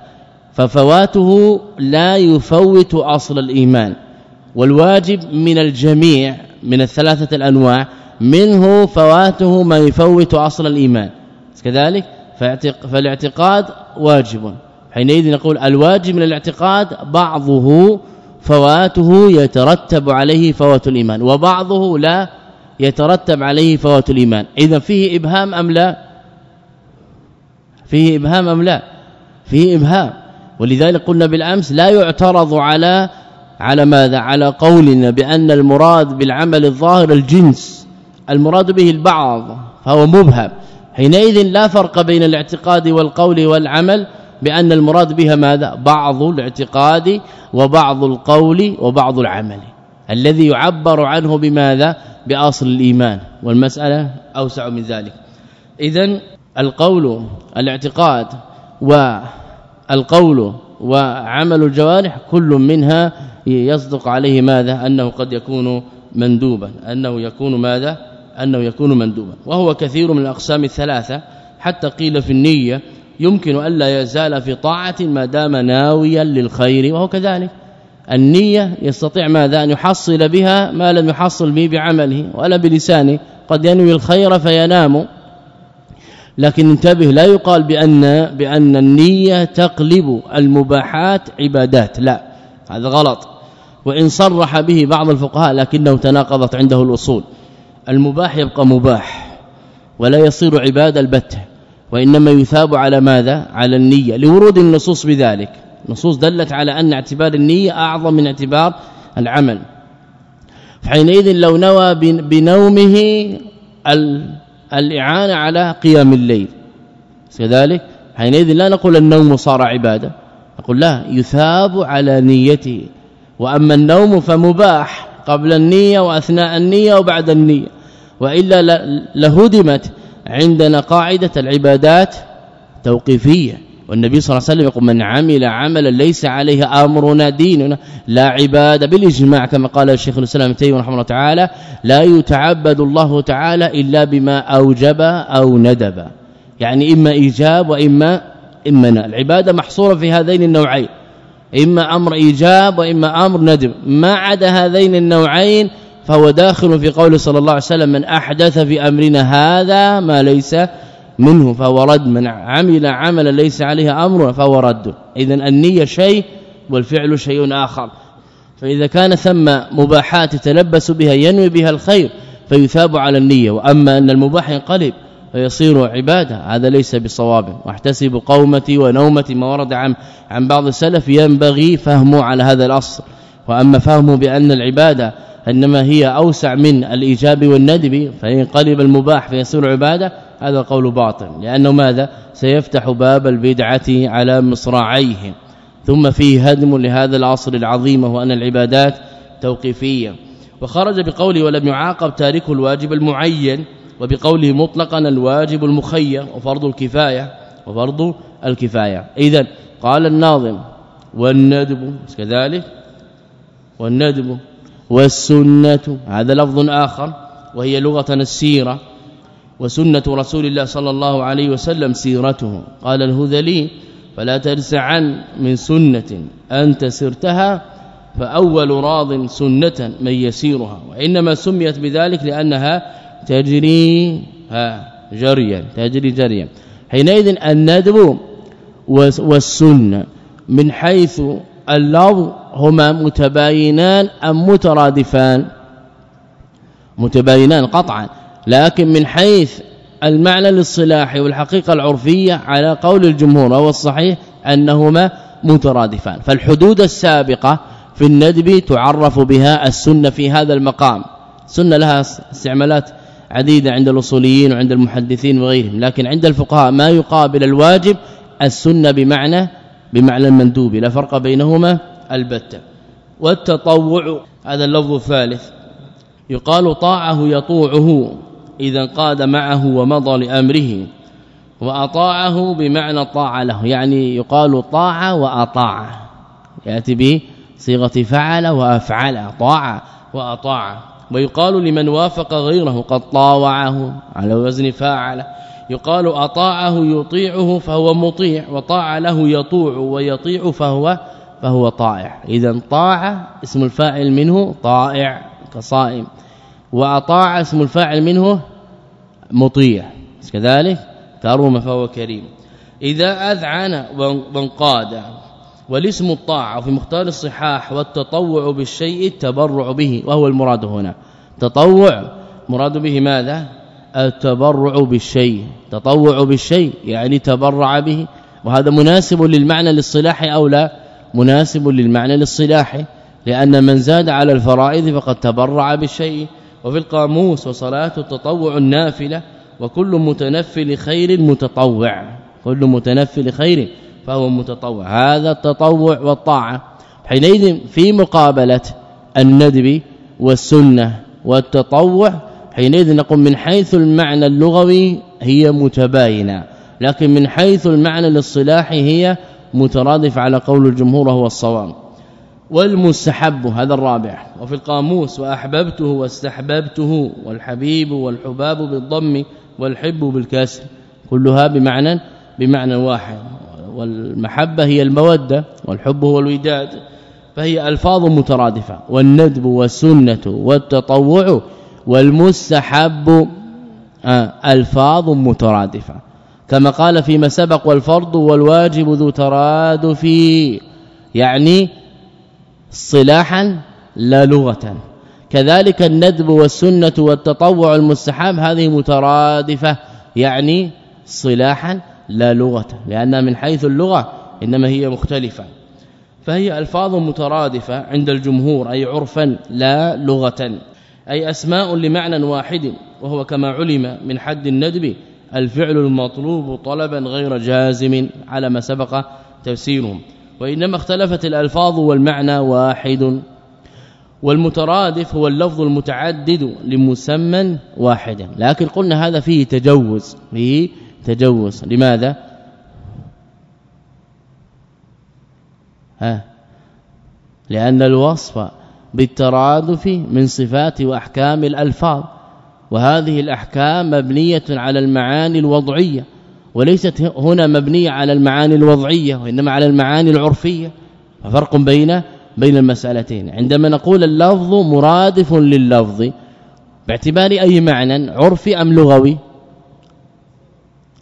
ففواته لا يفوت أصل الإيمان. والواجب من الجميع من الثلاثة الأنواع منه فواته ما يفوت أصل الإيمان. كذلك فالاعتقاد واجب. حينئذ نقول الواجب من الاعتقاد بعضه فواته يترتب عليه فوات الإيمان وبعضه لا يترتب عليه فوات الإيمان. إذا فيه إبهام أم لا؟ فيه إبهام أم لا؟ فيه إبهام. ولذلك قلنا بالأمس لا يعترض على على ماذا؟ على قولنا بأن المراد بالعمل الظاهر الجنس. المراد به البعض فهو مبهم. حينئذ لا فرق بين الاعتقاد والقول والعمل بأن المراد بها ماذا؟ بعض الاعتقاد وبعض القول وبعض العمل. الذي يعبر عنه بماذا؟ بأصل الإيمان. والمسألة أوسع من ذلك. اذا القول الاعتقاد والقول وعمل الجوارح كل منها يصدق عليه ماذا؟ أنه قد يكون مندوبا. أنه يكون ماذا؟ أنه يكون مندوبا. وهو كثير من الأقسام الثلاثة. حتى قيل في النية يمكن الا يزال في طاعة ما دام ناويا للخير وهو كذلك. النية يستطيع ماذا؟ أن يحصل بها ما لم يحصل به بعمله ولا بلسانه. قد ينوي الخير فينام. لكن انتبه لا يقال بأن بأن النية تقلب المباحات عبادات. لا هذا غلط. وإن صرح به بعض الفقهاء لكنه تناقضت عنده الأصول. المباح يبقى مباح ولا يصير عباده البتة وإنما يثاب على ماذا؟ على النية لورود النصوص بذلك. نصوص دلت على أن اعتبار النية أعظم من اعتبار العمل. فحينئذ لو نوى بنومه الإعانة على قيام الليل. كذلك حينئذ لا نقول النوم صار عبادة نقول لا يثاب على نيته. وأما النوم فمباح قبل النية وأثناء النية وبعد النية. وإلا لهدمت عندنا قاعدة العبادات توقيفية. والنبي صلى الله عليه وسلم يقول من عمل عملا ليس عليه أمرنا ديننا لا عبادة بالإجماع كما قال الشيخ الإسلام تيمية رحمه الله تعالى لا يتعبد الله تعالى إلا بما أوجب أو ندب. يعني إما إيجاب وإما إما العبادة محصورة في هذين النوعين. إما أمر إيجاب وإما أمر ندب. ما عدا هذين النوعين فهو داخل في قول صلى الله عليه وسلم من أحدث في أمرنا هذا ما ليس منه فهو رد. من عمل عملا ليس عليه أمر فهو رد. اذا النية شيء والفعل شيء آخر. فإذا كان ثم مباحات يتلبس بها ينوي بها الخير فيثاب على النية. وأما أن المباح ينقلب فيصير عبادة هذا ليس بصواب. واحتسب قومتي ونومتي ما ورد عن عن بعض السلف ينبغي فهمه على هذا الأصل. وأما فهمه بأن العبادة إنما هي أوسع من الإيجاب والندب فينقلب المباح فيصير عبادة هذا قول باطل. لأنه ماذا؟ سيفتح باب البدعة على مصراعيه. ثم فيه هدم لهذا العصر العظيم وهو أن العبادات توقيفية. وخرج بقوله ولم يعاقب تارك الواجب المعين وبقوله مطلقا الواجب المخير وفرض الكفاية وفرض الكفاية. اذا قال الناظم والندب كذلك والندب والسنة. هذا لفظ آخر وهي لغة السيرة وسنة رسول الله صلى الله عليه وسلم سيرته. قال الهذلي فلا ترسعن من سنة أنت سرتها فأول راض سنة من يسيرها. وإنما سميت بذلك لأنها تجري جريا تجري جريا. حينئذ الندب والسنة من حيث اللفظ هما متباينان أم مترادفان؟ متباينان قطعا لكن من حيث المعنى الاصطلاحي والحقيقة العرفية على قول الجمهور وهو الصحيح أنهما مترادفان. فالحدود السابقة في الندب تعرف بها السنة في هذا المقام. سنه لها استعمالات عديدة عند الأصوليين وعند المحدثين وغيرهم لكن عند الفقهاء ما يقابل الواجب السنة بمعنى بمعنى المندوب. لا فرق بينهما البتة. والتطوع هذا اللفظ الثالث. يقال طاعه يطوعه إذا قاد معه ومضى لأمره وأطاعه بمعنى طاع له يعني يقال طاع وأطاع. يأتي به صيغه فعل وأفعل طاع وأطاع. ويقال لمن وافق غيره قد طاوعه على وزن فاعل يقال أطاعه يطيعه فهو مطيع وطاع له يطوع ويطيع فهو فهو طائع. اذا طاع اسم الفاعل منه طائع كصائم. وأطاع اسم الفاعل منه مطيع. كذلك كرم فهو كريم. إذا أذعن وانقاد والاسم الطاعة في مختار الصحاح والتطوع بالشيء التبرع به وهو المراد هنا. تطوع مراد به ماذا؟ التبرع بالشيء. تطوع بالشيء يعني تبرع به. وهذا مناسب للمعنى للصلاح أو لا؟ مناسب للمعنى للصلاح لأن من زاد على الفرائض فقد تبرع بالشيء وفي القاموس وصلاه التطوع النافلة وكل متنفل خير متطوع كل متنفل خير فهو متطوع هذا التطوع والطاعة. حينئذ في مقابلة الندب والسنة والتطوع حينئذ نقول من حيث المعنى اللغوي هي متباينة لكن من حيث المعنى الاصطلاحي هي مترادف على قول الجمهور وهو الصواب. والمستحب هذا الرابع وفي القاموس وأحببته واستحببته والحبيب والحباب بالضم والحب بالكسر كلها بمعنى بمعنى واحد. والمحبة هي المودة والحب هو الوداد فهي ألفاظ مترادفة والندب والسنة والتطوع والمستحب آه، ألفاظ مترادفة. كما قال فيما سبق والفرض والواجب ذو ترادف يعني صلاحا لا لغة. كذلك الندب والسنة والتطوع المستحب هذه مترادفة يعني صلاحا لا لغة لأنها من حيث اللغة إنما هي مختلفة. فهي ألفاظ مترادفة عند الجمهور أي عرفا لا لغة أي أسماء لمعنى واحد وهو كما علم من حد الندب الفعل المطلوب طلبا غير جازم على ما سبق تفسيرهم. وإنما اختلفت الألفاظ والمعنى واحد والمترادف هو اللفظ المتعدد لمسمى واحد. لكن قلنا هذا فيه تجوز فيه تجوز. لماذا؟ ها؟ لأن الوصف بالترادف من صفات وأحكام الألفاظ. وهذه الأحكام مبنية على المعاني الوضعية وليست هنا مبنية على المعاني الوضعية وإنما على المعاني العرفية. ففرق بين بين المسألتين. عندما نقول اللفظ مرادف لللفظ باعتبار أي معنى عرفي أم لغوي؟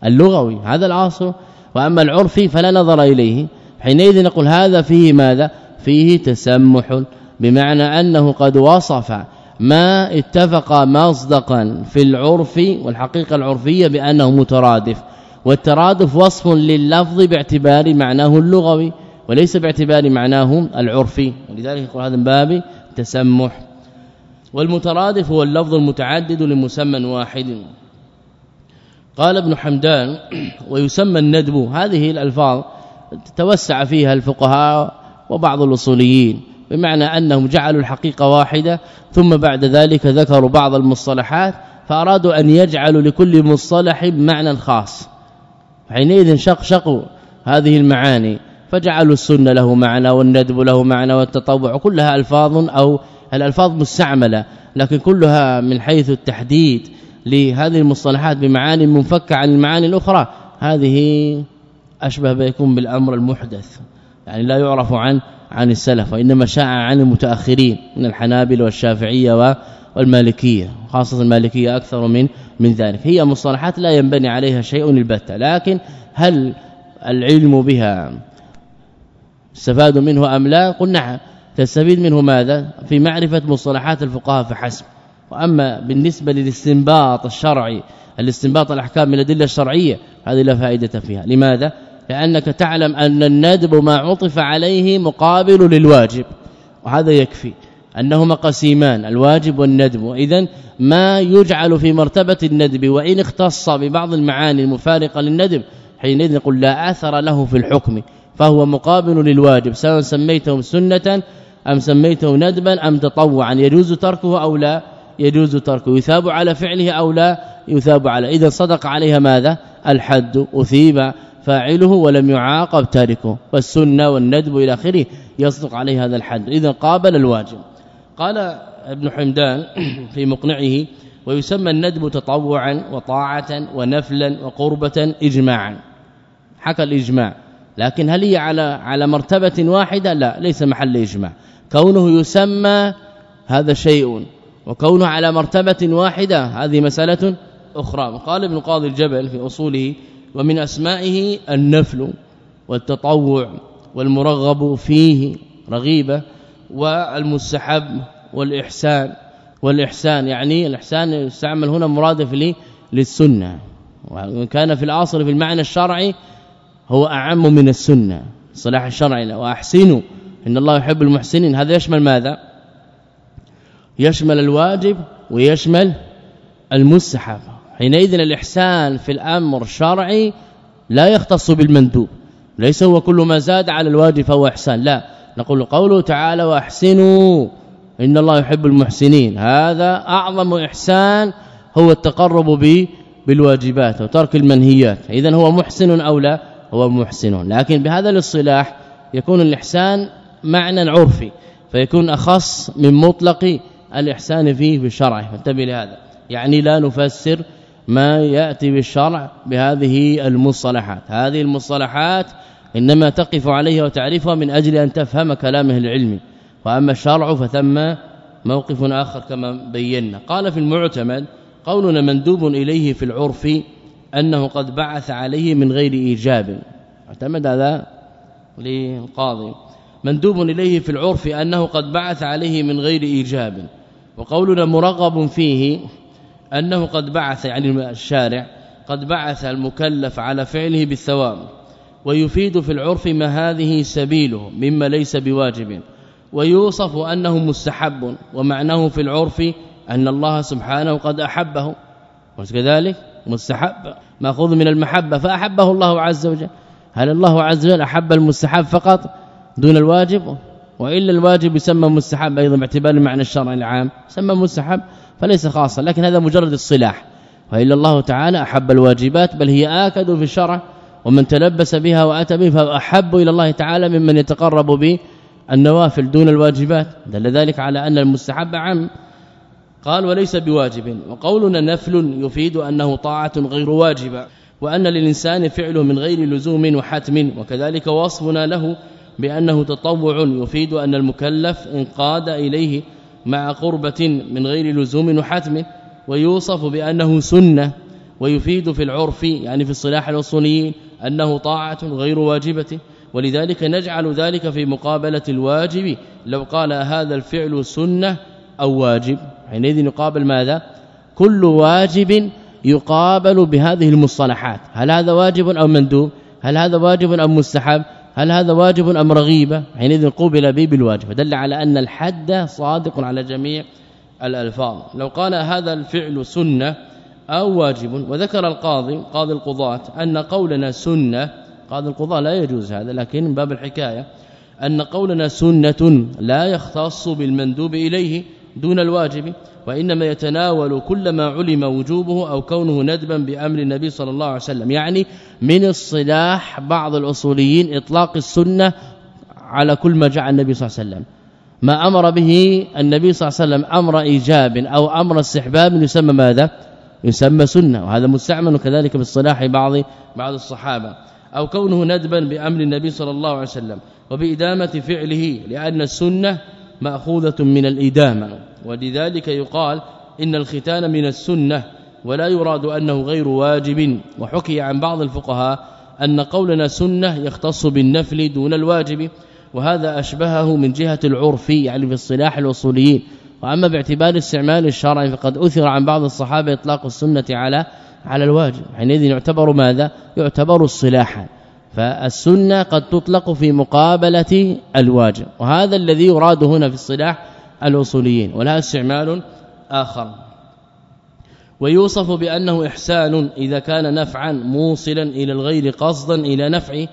اللغوي هذا الاصل وأما العرفي فلا نظر إليه. حينئذ نقول هذا فيه ماذا؟ فيه تسمح بمعنى أنه قد وصف ما اتفق مصدقا في العرف والحقيقة العرفية بأنه مترادف. والترادف وصف لللفظ باعتبار معناه اللغوي وليس باعتبار معناه العرفي. ولذلك يقول هذا باب تسمح. والمترادف هو اللفظ المتعدد لمسمى واحد. قال ابن حمدان <clears throat> ويسمى الندب. هذه الألفاظ توسع فيها الفقهاء وبعض الأصوليين. بمعنى أنهم جعلوا الحقيقة واحدة ثم بعد ذلك ذكروا بعض المصطلحات فأرادوا أن يجعلوا لكل مصطلح معنى خاص. حينئذ شقشقوا هذه المعاني فجعلوا السنة له معنى والندب له معنى والتطوع كلها ألفاظ أو الألفاظ مستعملة لكن كلها من حيث التحديد لهذه المصطلحات بمعاني منفكة عن المعاني الأخرى. هذه أشبه بيكون بالأمر المحدث يعني لا يعرف عن عن السلف وإنما شاع عن المتأخرين من الحنابلة والشافعية والمالكية خاصة المالكية أكثر من من ذلك. هي مصطلحات لا ينبني عليها شيء البتة لكن هل العلم بها استفاد منه أم لا؟ قل نعم. تستفيد منه ماذا؟ في معرفة مصطلحات الفقهاء فحسب وأما بالنسبة للاستنباط الشرعي الاستنباط الأحكام من الأدلة الشرعية هذه لا فائدة فيها. لماذا؟ لأنك تعلم أن الندب ما عطف عليه مقابل للواجب وهذا يكفي. أنهما قسيمان الواجب والندب. واذا ما يجعل في مرتبة الندب وإن اختص ببعض المعاني المفارقة للندب حينئذ نقول لا آثر له في الحكم فهو مقابل للواجب سواء سميته سنة أم سميته ندبا أم تطوعا يجوز تركه أو لا؟ يجوز تركه. يثاب على فعله أو لا؟ يثاب على. إذا صدق عليها ماذا؟ الحد. أثيب فاعله ولم يعاقب تاركه والسنة والندب إلى آخره يصدق عليه هذا الحد. اذا قابل الواجب. قال ابن حمدان <clears throat> في مقنعه ويسمى الندب تطوعا وطاعة ونفلا وقربة اجماعا. حكى الإجماع. لكن هل هي على على مرتبة واحدة؟ لا ليس محل إجماع. كونه يسمى هذا شيء وكونه على مرتبة واحدة هذه مسألة أخرى. قال ابن قاضي الجبل في أصوله ومن أسمائه النفل والتطوع والمرغب فيه رغيبة والمستحب والإحسان. والإحسان يعني الإحسان يستعمل هنا مرادف لي للسنة. وان كان في الأصل في المعنى الشرعي هو أعم من السنة صلاح الشرعي واحسنوا إن الله يحب المحسنين. هذا يشمل ماذا؟ يشمل الواجب ويشمل المستحب. حينئذ الإحسان في الأمر الشرعي لا يختص بالمندوب ليس هو كل ما زاد على الواجب فهو إحسان لا. نقول قوله تعالى وأحسنوا إن الله يحب المحسنين. هذا أعظم إحسان هو التقرب به بالواجبات وترك المنهيات. اذا هو محسن أو لا؟ هو محسن. لكن بهذا الاصطلاح يكون الإحسان معنى عرفي فيكون أخص من مطلق الإحسان فيه بالشرع فانتبه لهذا. يعني لا نفسر ما يأتي بالشرع بهذه المصطلحات. هذه المصطلحات إنما تقف عليها وتعرفها من أجل أن تفهم كلامه العلمي وأما الشرع فثم موقف آخر كما بينا. قال في المعتمد قولنا مندوب إليه في العرف أنه قد بعث عليه من غير إيجاب. اعتمد هذا للقاضي. مندوب إليه في العرف أنه قد بعث عليه من غير إيجاب. وقولنا مرغب فيه أنه قد بعث يعني الشارع قد بعث المكلف على فعله بالثواب ويفيد في العرف ما هذه سبيله مما ليس بواجب ويوصف أنه مستحب ومعناه في العرف أن الله سبحانه قد أحبه وكذلك مستحب مأخوذ من المحبة فأحبه الله عز وجل هل الله عز وجل أحب المستحب فقط دون الواجب؟ وإلا الواجب يسمى مستحب أيضا باعتبار المعنى الشرعي العام يسمى مستحب فليس خاصا لكن هذا مجرد الصلاح والا الله تعالى أحب الواجبات بل هي آكد في الشرع ومن تلبس بها وأتى به فاحب إلى الله تعالى ممن يتقرب به النوافل دون الواجبات. دل ذلك على أن المستحب عام. قال وليس بواجب وقولنا نفل يفيد أنه طاعة غير واجبة وأن للإنسان فعله من غير لزوم وحتم. وكذلك وصفنا له بأنه تطوع يفيد أن المكلف انقاد إليه مع قربة من غير لزوم وحتم ويوصف بأنه سنة ويفيد في العرف يعني في الصلاح الاصوليين أنه طاعة غير واجبة. ولذلك نجعل ذلك في مقابلة الواجب لو قال هذا الفعل سنة أو واجب. حينئذ يقابل ماذا؟ كل واجب يقابل بهذه المصطلحات. هل هذا واجب أو مندوب؟ هل هذا واجب أم مستحب؟ هل هذا واجب أم رغيبة؟ حينئذ قوبل به بالواجب. دل على أن الحد صادق على جميع الألفاظ. لو قال هذا الفعل سنة أو واجب وذكر القاضي قاضي القضاة أن قولنا سنة قاضي القضاء لا يجوز هذا لكن من باب الحكاية أن قولنا سنة لا يختص بالمندوب إليه دون الواجب. وإنما يتناول كل ما علم وجوبه أو كونه ندبا بأمر النبي صلى الله عليه وسلم. يعني من الصلاح بعض الأصوليين إطلاق السنة على كل ما جاء النبي صلى الله عليه وسلم. ما أمر به النبي صلى الله عليه وسلم أمر إيجاب أو أمر استحباب يسمى ماذا؟ يسمى سنة. وهذا مستعمل كذلك بالصلاح بعض بعض الصحابة. أو كونه ندبا بأمر النبي صلى الله عليه وسلم. وبإدامة فعله لأن السنة مأخوذة من الإدامة. ولذلك يقال إن الختان من السنة ولا يراد أنه غير واجب. وحكي عن بعض الفقهاء أن قولنا سنة يختص بالنفل دون الواجب وهذا أشبهه من جهة العرف يعني في الصلاح الاصوليين وأما باعتبار استعمال الشرع فقد أثر عن بعض الصحابة إطلاق السنة على على الواجب. حينئذ يعتبر ماذا؟ يعتبر الصلاحا فالسنة قد تطلق في مقابلة الواجب. وهذا الذي يراد هنا في الصلاح الأصوليين ولها استعمال آخر. ويوصف بأنه إحسان إذا كان نفعا موصلا إلى الغير قصدا إلى نفعه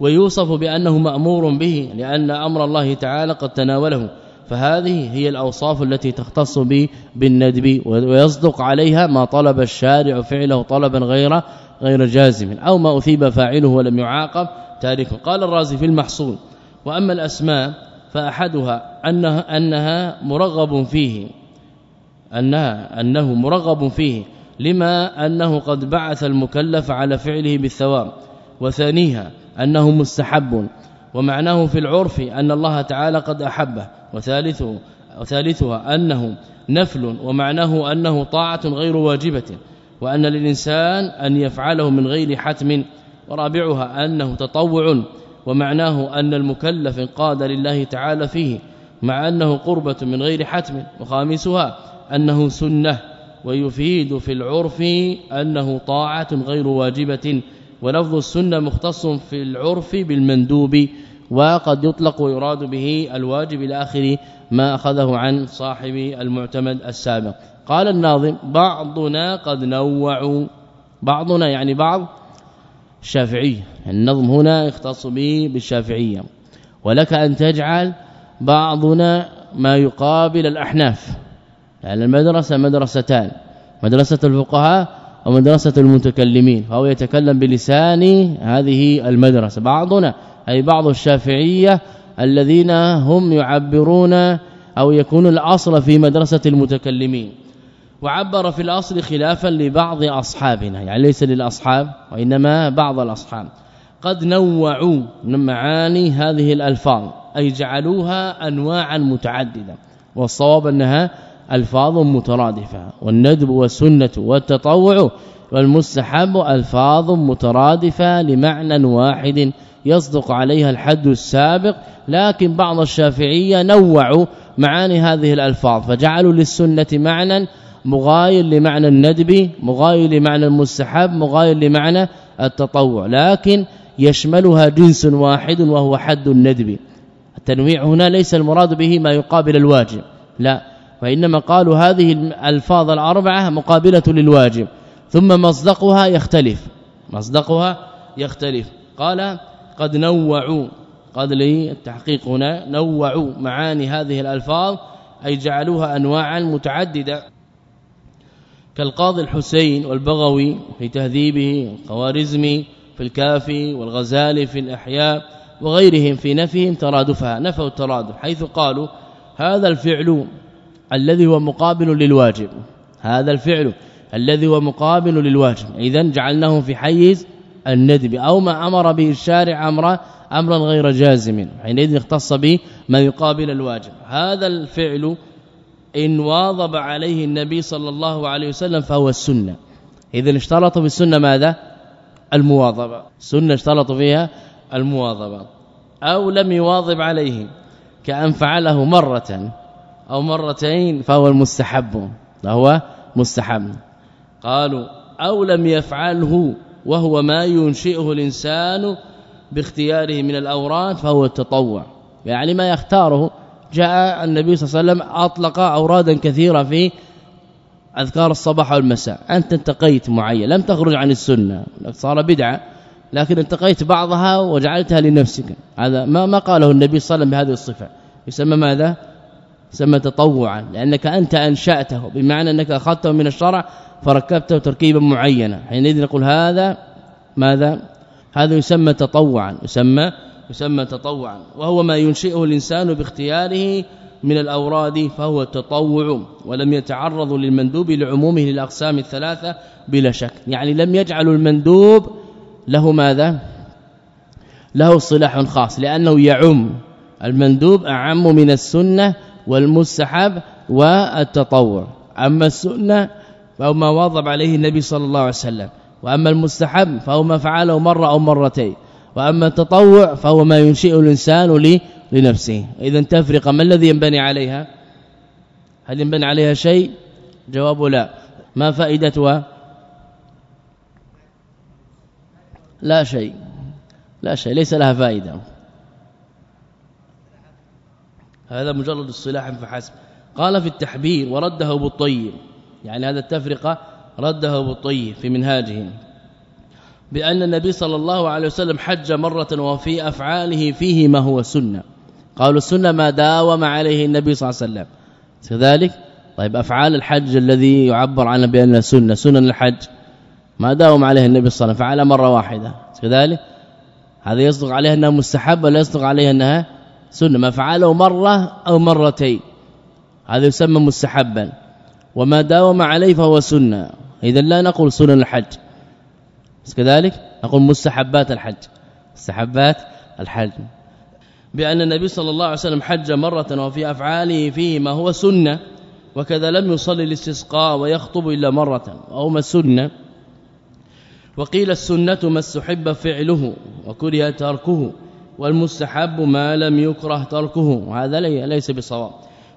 ويوصف بأنه مأمور به لأن أمر الله تعالى قد تناوله. فهذه هي الأوصاف التي تختص به بالندب ويصدق عليها ما طلب الشارع فعله طلبا غير غير جازم أو ما أثيب فاعله ولم يعاقب تاركه. قال الرازي في المحصول وأما الأسماء فأحدها أنها, أنها مرغب فيه. أنها أنه مرغب فيه. لما؟ أنه قد بعث المكلف على فعله بالثواب. وثانيها أنه مستحب. ومعناه في العرف أن الله تعالى قد أحبه. وثالثه وثالثها أنه نفل. ومعناه أنه طاعة غير واجبة. وأن للإنسان أن يفعله من غير حتم. ورابعها أنه تطوع. ومعناه أن المكلف قاد لله تعالى فيه مع أنه قربة من غير حتم وخامسها أنه سنة ويفيد في العرف أنه طاعة غير واجبة ولفظ السنة مختص في العرف بالمندوب وقد يطلق ويراد به الواجب إلى اخر ما أخذه عن صاحب المعتمد السابق. قال الناظم بعضنا قد نوعوا بعضنا يعني بعض الشافعيه النظم هنا يختص به بالشافعية. ولك أن تجعل بعضنا ما يقابل الأحناف. يعني المدرسة مدرستان مدرسة الفقهاء ومدرسة المتكلمين. فهو يتكلم بلسان هذه المدرسة. بعضنا أي بعض الشافعية الذين هم يعبرون أو يكون الأصل في مدرسة المتكلمين. وعبر في الأصل خلافا لبعض أصحابنا يعني ليس للأصحاب وإنما بعض الأصحاب. قد نوعوا من معاني هذه الألفاظ أي جعلوها أنواعا متعددة والصواب أنها ألفاظ مترادفة والندب والسنة والتطوع والمستحب ألفاظ مترادفة لمعنى واحد يصدق عليها الحد السابق لكن بعض الشافعية نوعوا معاني هذه الألفاظ فجعلوا للسنة معنى مغاير لمعنى الندب مغاير لمعنى المستحب مغاير لمعنى التطوع. لكن يشملها جنس واحد وهو حد الندب. التنويع هنا ليس المراد به ما يقابل الواجب. لا وإنما قالوا هذه الألفاظ الأربعة مقابلة للواجب. ثم مصدقها يختلف. مصدقها يختلف. قال قد نوعوا. قد لي التحقيق هنا نوعوا معاني هذه الألفاظ أي جعلوها انواعا متعددة. كالقاضي الحسين والبغوي في تهذيبه الخوارزمي في الكافي والغزالي في الأحياء وغيرهم في نفيهم ترادفها نفوا الترادف حيث قالوا هذا الفعل الذي هو مقابل للواجب هذا الفعل الذي هو مقابل للواجب اذا جعلناه في حيز الندب أو ما أمر به الشارع أمرا امرا غير جازم حينئذ اختص به ما يقابل الواجب هذا الفعل إن واظب عليه النبي صلى الله عليه وسلم فهو السنة. اذا اشترط في السنة ماذا؟ المواظبة. السنة اشترط فيها المواظبة. أو لم يواظب عليه كأن فعله مرة أو مرتين فهو المستحب. فهو مستحب. قالوا أو لم يفعله وهو ما ينشئه الإنسان باختياره من الأوراد فهو التطوع. يعني ما يختاره جاء النبي صلى الله عليه وسلم أطلق أورادا كثيرة في أذكار الصباح والمساء. أنت انتقيت معين لم تخرج عن السنة. صار بدعة لكن انتقيت بعضها وجعلتها لنفسك. هذا ما ما قاله النبي صلى الله عليه وسلم بهذه الصفة. يسمى ماذا؟ سمى تطوعا لأنك أنت أنشأته بمعنى أنك أخذته من الشرع فركبته تركيبا معينا. حينئذ نقول هذا ماذا؟ هذا يسمى تطوعا يسمى يسمى تطوعا. وهو ما ينشئه الإنسان باختياره من الأوراد فهو التطوع ولم يتعرض للمندوب لعمومه للأقسام الثلاثة بلا شك. يعني لم يجعلوا المندوب له ماذا؟ له صلاح خاص لأنه يعم. المندوب أعم من السنة والمستحب والتطوع. أما السنة فهو ما واظب عليه النبي صلى الله عليه وسلم وأما المستحب فهو ما فعله مرة أو مرتين. وأما التطوع فهو ما ينشئه الإنسان لنفسه. اذا تفرق ما الذي ينبني عليها؟ هل ينبني عليها شيء؟ جواب لا. ما فائدتها؟ لا شيء. لا شيء ليس لها فائدة. هذا مجرد الصلاح فحسب قال في التحبير ورده بالطيب. يعني هذا التفرقة رده بالطيب في منهاجه. بأن النبي صلى الله عليه وسلم حج مرة وفي أفعاله فيه ما هو سنة. قالوا السنة ما داوم عليه النبي صلى الله عليه وسلم. كذلك؟ طيب أفعال الحج الذي يعبر عنها بانها سنة سنن الحج ما داوم عليه النبي صلى الله عليه وسلم فعل مرة واحدة. كذلك؟ هذا يصدق عليها أنها مستحب ولا يصدق عليها أنها سنة. ما فعله مرة أو مرتين هذا يسمى مستحبا. وما داوم عليه فهو سنة. اذا لا نقول سنن الحج. كذلك نقول مستحبات الحج. مستحبات الحج. بأن النبي صلى الله عليه وسلم حج مرة وفي أفعاله فيه ما هو سنة وكذا لم يصلي الاستسقاء ويخطب إلا مرة أو ما السنة وقيل السنة ما استحب فعله وكره تركه والمستحب ما لم يكره تركه وهذا ليس بصواب.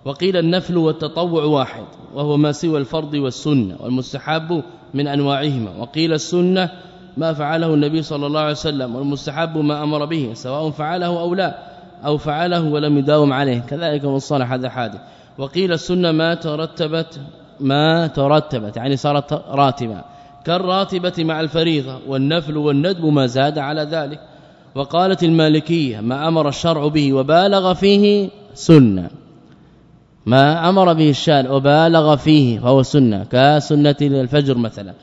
وقيل النفل والتطوع واحد وهو ما سوى الفرض والسنة والمستحب من أنواعهما. وقيل السنة ما فعله النبي صلى الله عليه وسلم والمستحب ما أمر به سواء فعله أو لا أو فعله ولم يداوم عليه. كذلك والصالح هذا حادث وقيل السنة ما ترتبت ما ترتبت يعني صارت راتبة. كالراتبة مع الفريضة والنفل والندب ما زاد على ذلك. وقالت المالكية ما أمر الشرع به وبالغ فيه سنة. ما أمر به الشارع وبالغ فيه فهو سنة كسنة الفجر مثلا.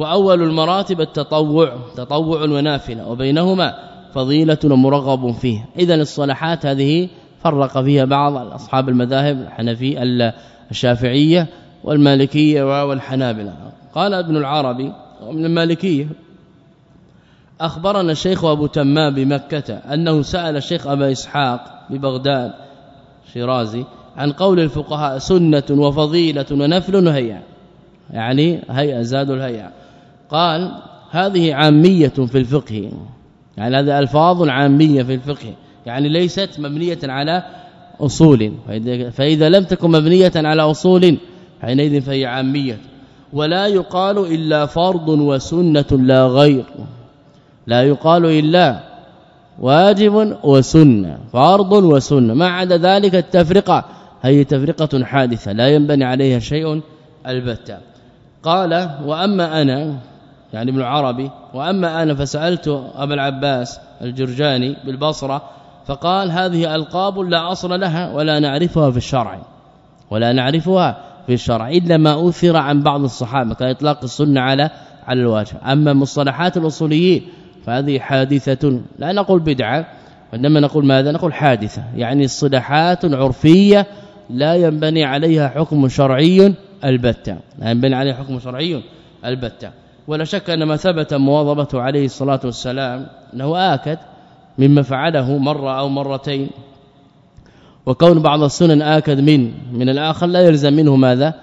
وأول المراتب التطوع تطوع ونافلة وبينهما فضيلة ومرغب فيه. اذا الصلاحات هذه فرق فيها بعض اصحاب المذاهب الحنفي الشافعية والمالكية والحنابلة. قال ابن العربي ومن المالكية أخبرنا الشيخ أبو تمام بمكة أنه سأل الشيخ أبا إسحاق ببغداد شيرازي عن قول الفقهاء سنة وفضيلة ونفل وهيئة. يعني هيئة زاد الهيئة. قال هذه عامية في الفقه. يعني هذه ألفاظ عامية في الفقه. يعني ليست مبنية على أصول. فإذا لم تكن مبنية على أصول حينئذ فهي عامية. ولا يقال إلا فرض وسنة لا غير. لا يقال إلا واجب وسنة فرض وسنة. ما عدا ذلك التفرقة هي تفرقة حادثة لا ينبني عليها شيء البتة. قال وأما أنا يعني ابن عربي وأما أنا فسألت أبا العباس الجرجاني بالبصرة فقال هذه ألقاب لا أصل لها ولا نعرفها في الشرع ولا نعرفها في الشرع إلا ما أثر عن بعض الصحابة كإطلاق السنة على على الواجب. أما مصطلحات الأصوليين فهذه حادثة لا نقول بدعة وإنما نقول ماذا؟ نقول حادثة. يعني الصلاحات عرفية لا ينبني عليها حكم شرعي البتة. لا ينبني عليها حكم شرعي البتة. ولا شك أن ما ثبت مواظبته عليه الصلاة والسلام أنه آكد مما فعله مرة أو مرتين. وكون بعض السنن آكد من من الآخر لا يلزم منه ماذا؟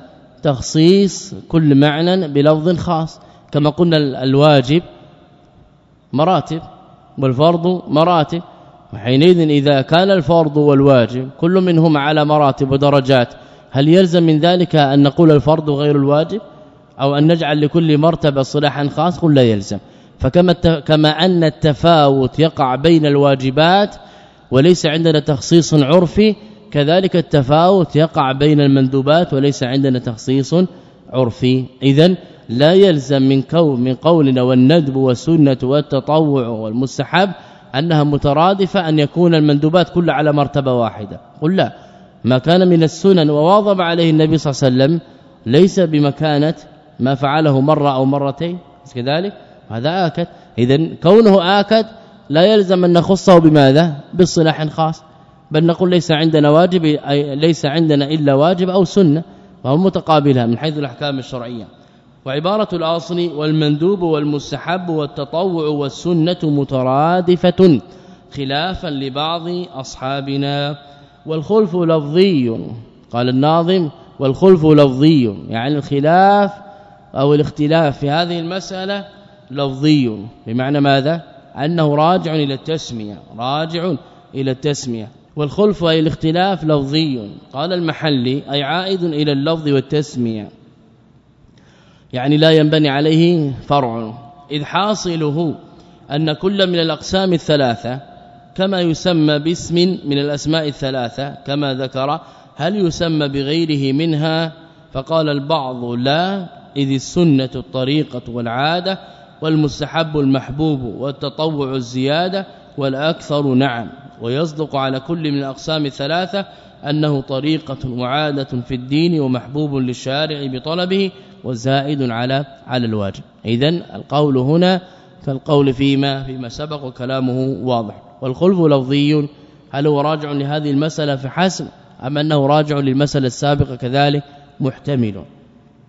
تخصيص كل معنى بلفظ خاص. كما قلنا الواجب مراتب والفرض مراتب. وحينئذ إذا كان الفرض والواجب كل منهما على مراتب ودرجات هل يلزم من ذلك أن نقول الفرض غير الواجب؟ أو أن نجعل لكل مرتبة صلاحا خاص قل لا يلزم. فكما كما أن التفاوت يقع بين الواجبات وليس عندنا تخصيص عرفي كذلك التفاوت يقع بين المندوبات وليس عندنا تخصيص عرفي. اذا لا يلزم من كون من قولنا والندب والسنة والتطوع والمستحب أنها مترادفة أن يكون المندوبات كلها على مرتبة واحدة. قل لا. ما كان من السنن وواظب عليه النبي صلى الله عليه وسلم ليس بمكانة ما فعله مرة أو مرتين كذلك؟ هذا آكد. اذا كونه آكد لا يلزم أن نخصه بماذا؟ بالصلاح خاص. بل نقول ليس عندنا واجب أي ليس عندنا إلا واجب أو سنة وهو متقابلها من حيث الأحكام الشرعية. وعبارة الأصل والمندوب والمستحب والتطوع والسنة مترادفة خلافا لبعض أصحابنا. والخلف لفظي قال الناظم والخلف لفظي يعني الخلاف أو الاختلاف في هذه المسألة لفظي. بمعنى ماذا؟ أنه راجع إلى التسمية راجع إلى التسمية. والخلف أي الاختلاف لفظي. قال المحلي أي عائد إلى اللفظ والتسمية. يعني لا ينبني عليه فرع. إذ حاصله أن كل من الأقسام الثلاثة كما يسمى باسم من الأسماء الثلاثة كما ذكر هل يسمى بغيره منها؟ فقال البعض لا إذ السنة الطريقة والعادة والمستحب المحبوب والتطوع الزيادة والأكثر نعم. ويصدق على كل من الأقسام الثلاثة أنه طريقة وعادة في الدين ومحبوب للشارع بطلبه وزائد على على الواجب. اذا القول هنا كالقول فيما فيما سبق وكلامه واضح. والخلف لفظي هل هو راجع لهذه المسألة فحسب أم أنه راجع للمسألة السابقة كذلك؟ محتمل.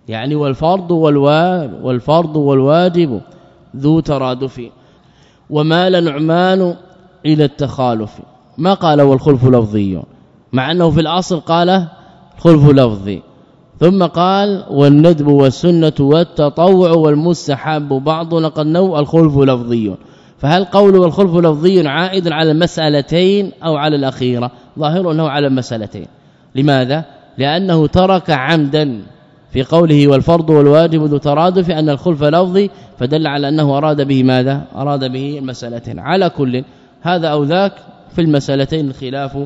يعني والفرض والواجب والفرض والواجب ذو ترادف. ومال نعمان إلى التخالف. ما قال والخلف لفظي؟ مع أنه في الأصل قال خلف لفظي. ثم قال والندب والسنة والتطوع والمستحب بعض قد نوع الخلف لفظي. فهل قول والخلف لفظي عائد على المسألتين أو على الأخيرة؟ ظاهر أنه على المسألتين. لماذا؟ لأنه ترك عمدا. في قوله والفرض والواجب ذو ترادف أن الخلف لفظي فدل على أنه أراد به ماذا؟ أراد به المسألتين. على كل هذا أو ذاك في المسألتين الخلاف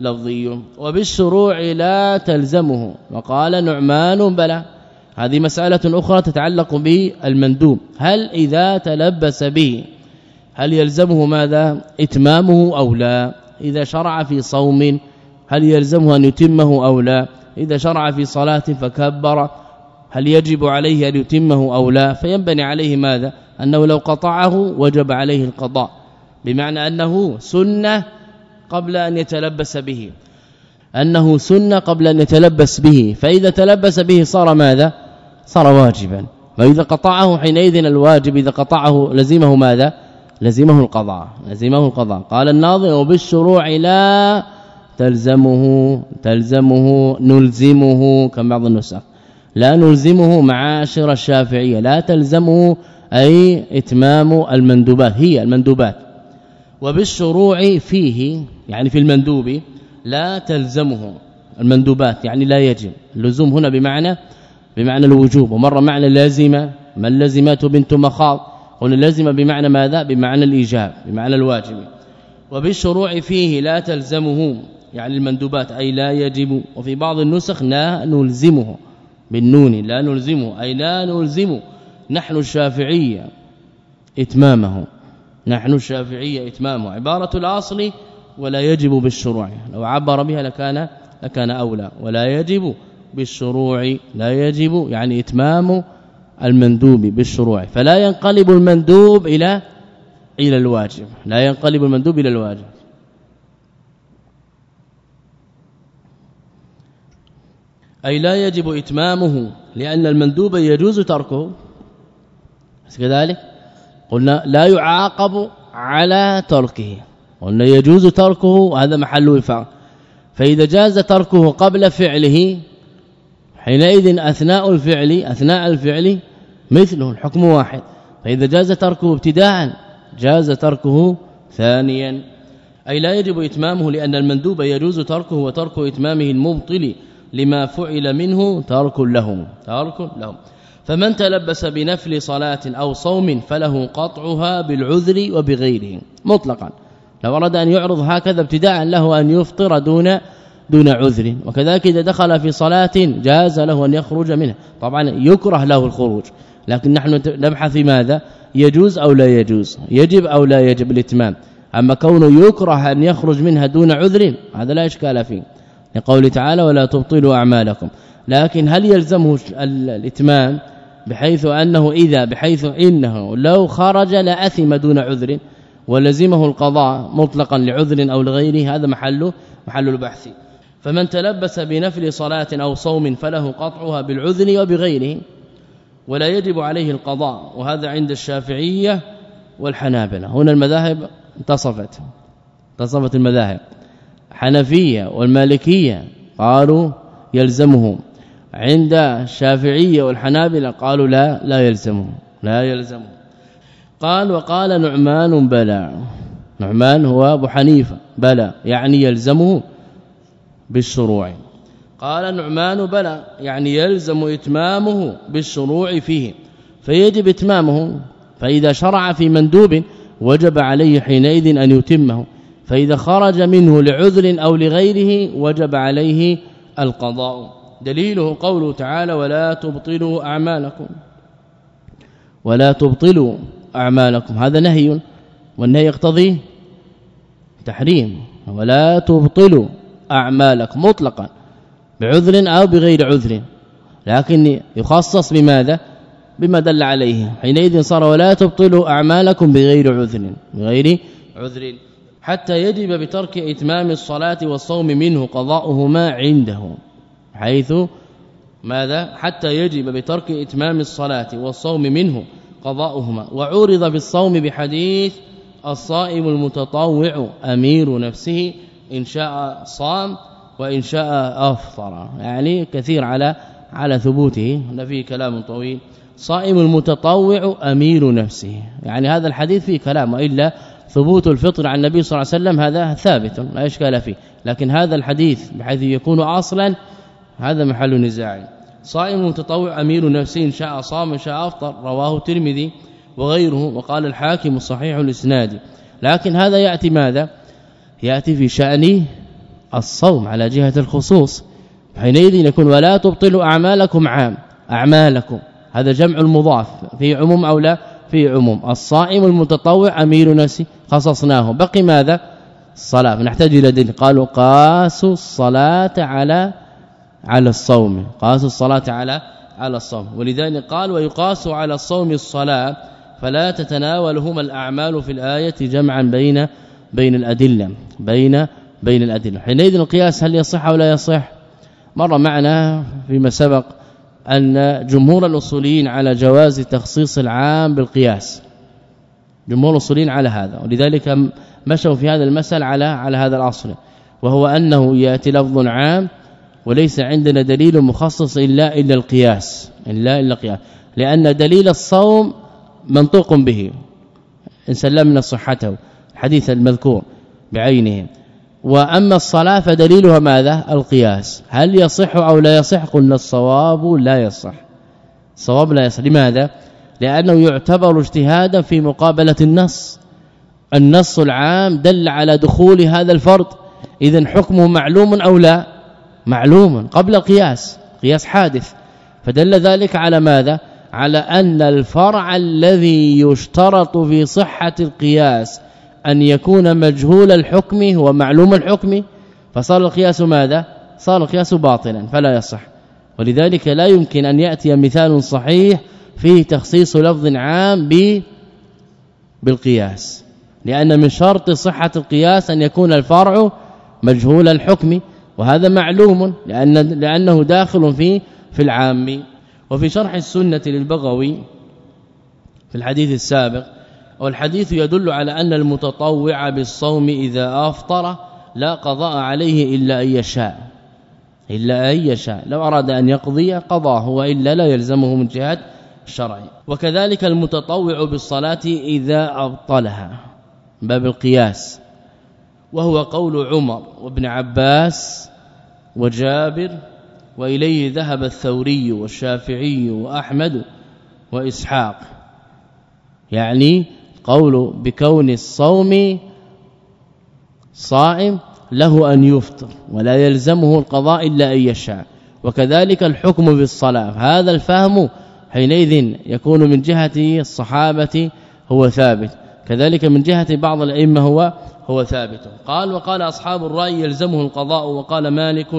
لفظي. وبالشروع لا تلزمه. وقال نعمان بلى. هذه مسألة أخرى تتعلق بالمندوب. هل إذا تلبس به هل يلزمه ماذا؟ إتمامه أو لا؟ إذا شرع في صوم هل يلزمه أن يتمه أو لا؟ إذا شرع في صلاة فكبر هل يجب عليه أن يتمه أو لا؟ فينبني عليه ماذا؟ أنه لو قطعه وجب عليه القضاء بمعنى أنه سنة قبل أن يتلبس به. أنه سنة قبل أن يتلبس به فإذا تلبس به صار ماذا؟ صار واجبا. وإذا قطعه حينئذ الواجب إذا قطعه لزمه ماذا؟ لزمه القضاء لزمه القضاء. قال الناظم وبالشروع لا تلزمه تلزمه نلزمه كما بعض النسخ. لا نلزمه معاشر الشافعية لا تلزمه أي إتمام المندوبات هي المندوبات. وبالشروع فيه يعني في المندوب لا تلزمه المندوبات يعني لا يجب. اللزوم هنا بمعنى بمعنى الوجوب. ومر معنى لازمه ما اللازمات بنت مخاض؟ هنا لازمه بمعنى ماذا؟ بمعنى الإيجاب بمعنى الواجب. وبالشروع فيه لا تلزمه يعني المندوبات أي لا يجب. وفي بعض النسخ لا نلزمه. بالنون لا نلزمه أي لا نلزم. نحن الشافعية إتمامه. نحن الشافعية إتمامه. عبارة الأصل ولا يجب بالشروع. لو عبر بها لكان لكان أولى. ولا يجب بالشروع. لا يجب يعني إتمام المندوب بالشروع. فلا ينقلب المندوب إلى إلى الواجب. لا ينقلب المندوب إلى الواجب. أي لا يجب إتمامه لأن المندوب يجوز تركه. كذلك قلنا لا يعاقب على تركه. قلنا يجوز تركه وهذا محل وفاق. فإذا جاز تركه قبل فعله حينئذ أثناء الفعل أثناء الفعل مثله الحكم واحد. فإذا جاز تركه ابتداء جاز تركه ثانيا. أي لا يجب إتمامه لأن المندوب يجوز تركه وترك إتمامه المبطل. لما فعل منه ترك له ترك له فمن تلبس بنفل صلاة أو صوم فله قطعها بالعذر وبغيره. مطلقا. لو أراد أن يعرض هكذا ابتداء له أن يفطر دون دون عذر. وكذلك إذا دخل في صلاة جاز له أن يخرج منها طبعا يكره له الخروج. لكن نحن نبحث في ماذا؟ يجوز أو لا يجوز؟ يجب أو لا يجب الإتمام. أما كونه يكره أن يخرج منها دون عذر هذا لا إشكال فيه. لقول تعالى ولا تبطلوا أعمالكم. لكن هل يلزمه الإتمام بحيث أنه إذا بحيث إنه لو خرج لأثم دون عذر ولزمه القضاء مطلقا لعذر أو لغيره هذا محل محل البحث. فمن تلبس بنفل صلاة أو صوم فله قطعها بالعذر وبغيره ولا يجب عليه القضاء وهذا عند الشافعية والحنابلة. هنا المذاهب انتصفت انتصفت المذاهب. حنفية والمالكية قالوا يلزمهم. عند الشافعية والحنابلة قالوا لا لا يلزمه لا يلزمه قال وقال نعمان بلى. نعمان هو أبو حنيفة. بلى يعني يلزمه بالشروع. قال نعمان بلى يعني يلزم إتمامه بالشروع فيه. فيجب إتمامه فإذا شرع في مندوب وجب عليه حينئذ أن يتمه. فإذا خرج منه لعذر أو لغيره وجب عليه القضاء. دليله قوله تعالى ولا تبطلوا أعمالكم. ولا تبطلوا أعمالكم. هذا نهي والنهي يقتضي تحريم. ولا تبطلوا أعمالكم مطلقا بعذر أو بغير عذر. لكن يخصص بماذا؟ بما دل عليه. حينئذ صار ولا تبطلوا أعمالكم بغير عذر بغير عذر. حتى يجب بترك إتمام الصلاة والصوم منه قضاؤهما عنده حيث ماذا؟ حتى يجب بترك إتمام الصلاة والصوم منه قضاؤهما. وعورض بالصوم بحديث الصائم المتطوع أمير نفسه إن شاء صام وإن شاء أفطر يعني كثير على على ثبوته. هنا فيه كلام طويل. صائم المتطوع أمير نفسه يعني هذا الحديث فيه كلام وإلا ثبوت الفطر عن النبي صلى الله عليه وسلم هذا ثابت لا إشكال فيه. لكن هذا الحديث بحيث يكون أصلا هذا محل نزاع. صائم متطوع أمير نفسه إن شاء صام إن شاء أفطر رواه الترمذي وغيره وقال الحاكم صحيح الإسناد. لكن هذا يأتي ماذا؟ يأتي في شأن الصوم على جهة الخصوص. حينئذ يكون ولا تبطلوا أعمالكم عام أعمالكم. هذا جمع المضاف. في عموم أو لا؟ في عموم. الصائم المتطوع أمير نفسه خصصناه. بقي ماذا؟ الصلاة. نحتاج إلى دليل. قالوا قاسوا الصلاة على على الصوم. قاسوا الصلاة على على الصوم. ولذلك قال ويقاس على الصوم الصلاة. فلا تتناولهما الأعمال في الآية جمعا بين بين الأدلة. بين بين الأدلة. حينئذ القياس هل يصح أو لا يصح؟ مر معنا فيما سبق أن جمهور الأصوليين على جواز تخصيص العام بالقياس. جمهور الأصوليين على هذا ولذلك مشوا في هذا المسأل على على هذا الأصل وهو أنه يأتي لفظ عام وليس عندنا دليل مخصص إلا إلا القياس إلا إلا القياس لأن دليل الصوم منطوق به إن سلمنا صحته الحديث المذكور بعينه. وأما الصلاة فدليلها ماذا؟ القياس. هل يصح أو لا يصح؟ قلنا الصواب لا يصح. الصواب لا يصح. لماذا؟ لأنه يعتبر اجتهادا في مقابلة النص. النص العام دل على دخول هذا الفرد اذا حكمه معلوم أو لا؟ معلوم. قبل القياس. قياس حادث. فدل ذلك على ماذا؟ على أن الفرع الذي يشترط في صحة القياس أن يكون مجهول الحكم هو معلوم الحكم فصار القياس ماذا؟ صار القياس باطلا فلا يصح. ولذلك لا يمكن أن يأتي مثال صحيح فيه تخصيص لفظ عام ب بالقياس. لأن من شرط صحة القياس أن يكون الفرع مجهول الحكم وهذا معلوم لأن لأنه داخل في في العام. وفي شرح السنة للبغوي في الحديث السابق والحديث يدل على أن المتطوع بالصوم إذا أفطر لا قضاء عليه إلا أن يشاء إلا أن يشاء. لو أراد أن يقضي قضاه وإلا لا يلزمه من جهة الشرع وكذلك المتطوع بالصلاة إذا أبطلها باب القياس. وهو قول عمر وابن عباس وجابر وإليه ذهب الثوري والشافعي وأحمد وإسحاق. يعني قول بكون الصوم صائم له أن يفطر ولا يلزمه القضاء إلا أن يشاء. وكذلك الحكم بالصلاة. هذا الفهم حينئذ يكون من جهة الصحابة هو ثابت. كذلك من جهة بعض الأئمة هو هو ثابت. قال وقال أصحاب الرأي يلزمه القضاء. وقال مالك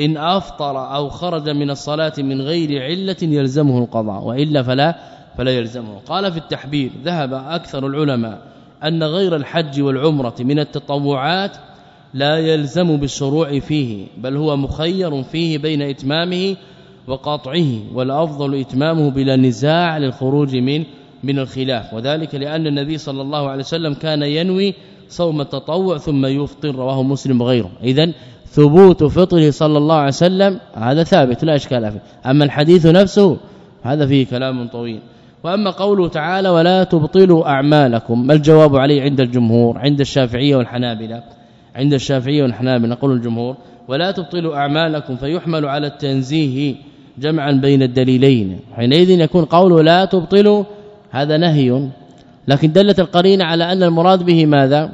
إن أفطر أو خرج من الصلاة من غير علة يلزمه القضاء. وإلا فلا فلا يلزمه. قال في التحبير ذهب أكثر العلماء أن غير الحج والعمرة من التطوعات لا يلزم بالشروع فيه بل هو مخير فيه بين إتمامه وقطعه والأفضل إتمامه بلا نزاع للخروج من من الخلاف. وذلك لأن النبي صلى الله عليه وسلم كان ينوي صوم التطوع ثم يفطر رواه مسلم وغيره اذا ثبوت فطره صلى الله عليه وسلم هذا ثابت لا إشكال فيه. أما الحديث نفسه هذا فيه كلام طويل. وأما قوله تعالى ولا تبطلوا أعمالكم ما الجواب عليه عند الجمهور عند الشافعية والحنابلة؟ عند الشافعية والحنابلة نقول الجمهور ولا تبطلوا أعمالكم فيحمل على التنزيه جمعا بين الدليلين. حينئذ يكون قوله لا تبطلوا هذا نهي. لكن دلت القرينة على أن المراد به ماذا؟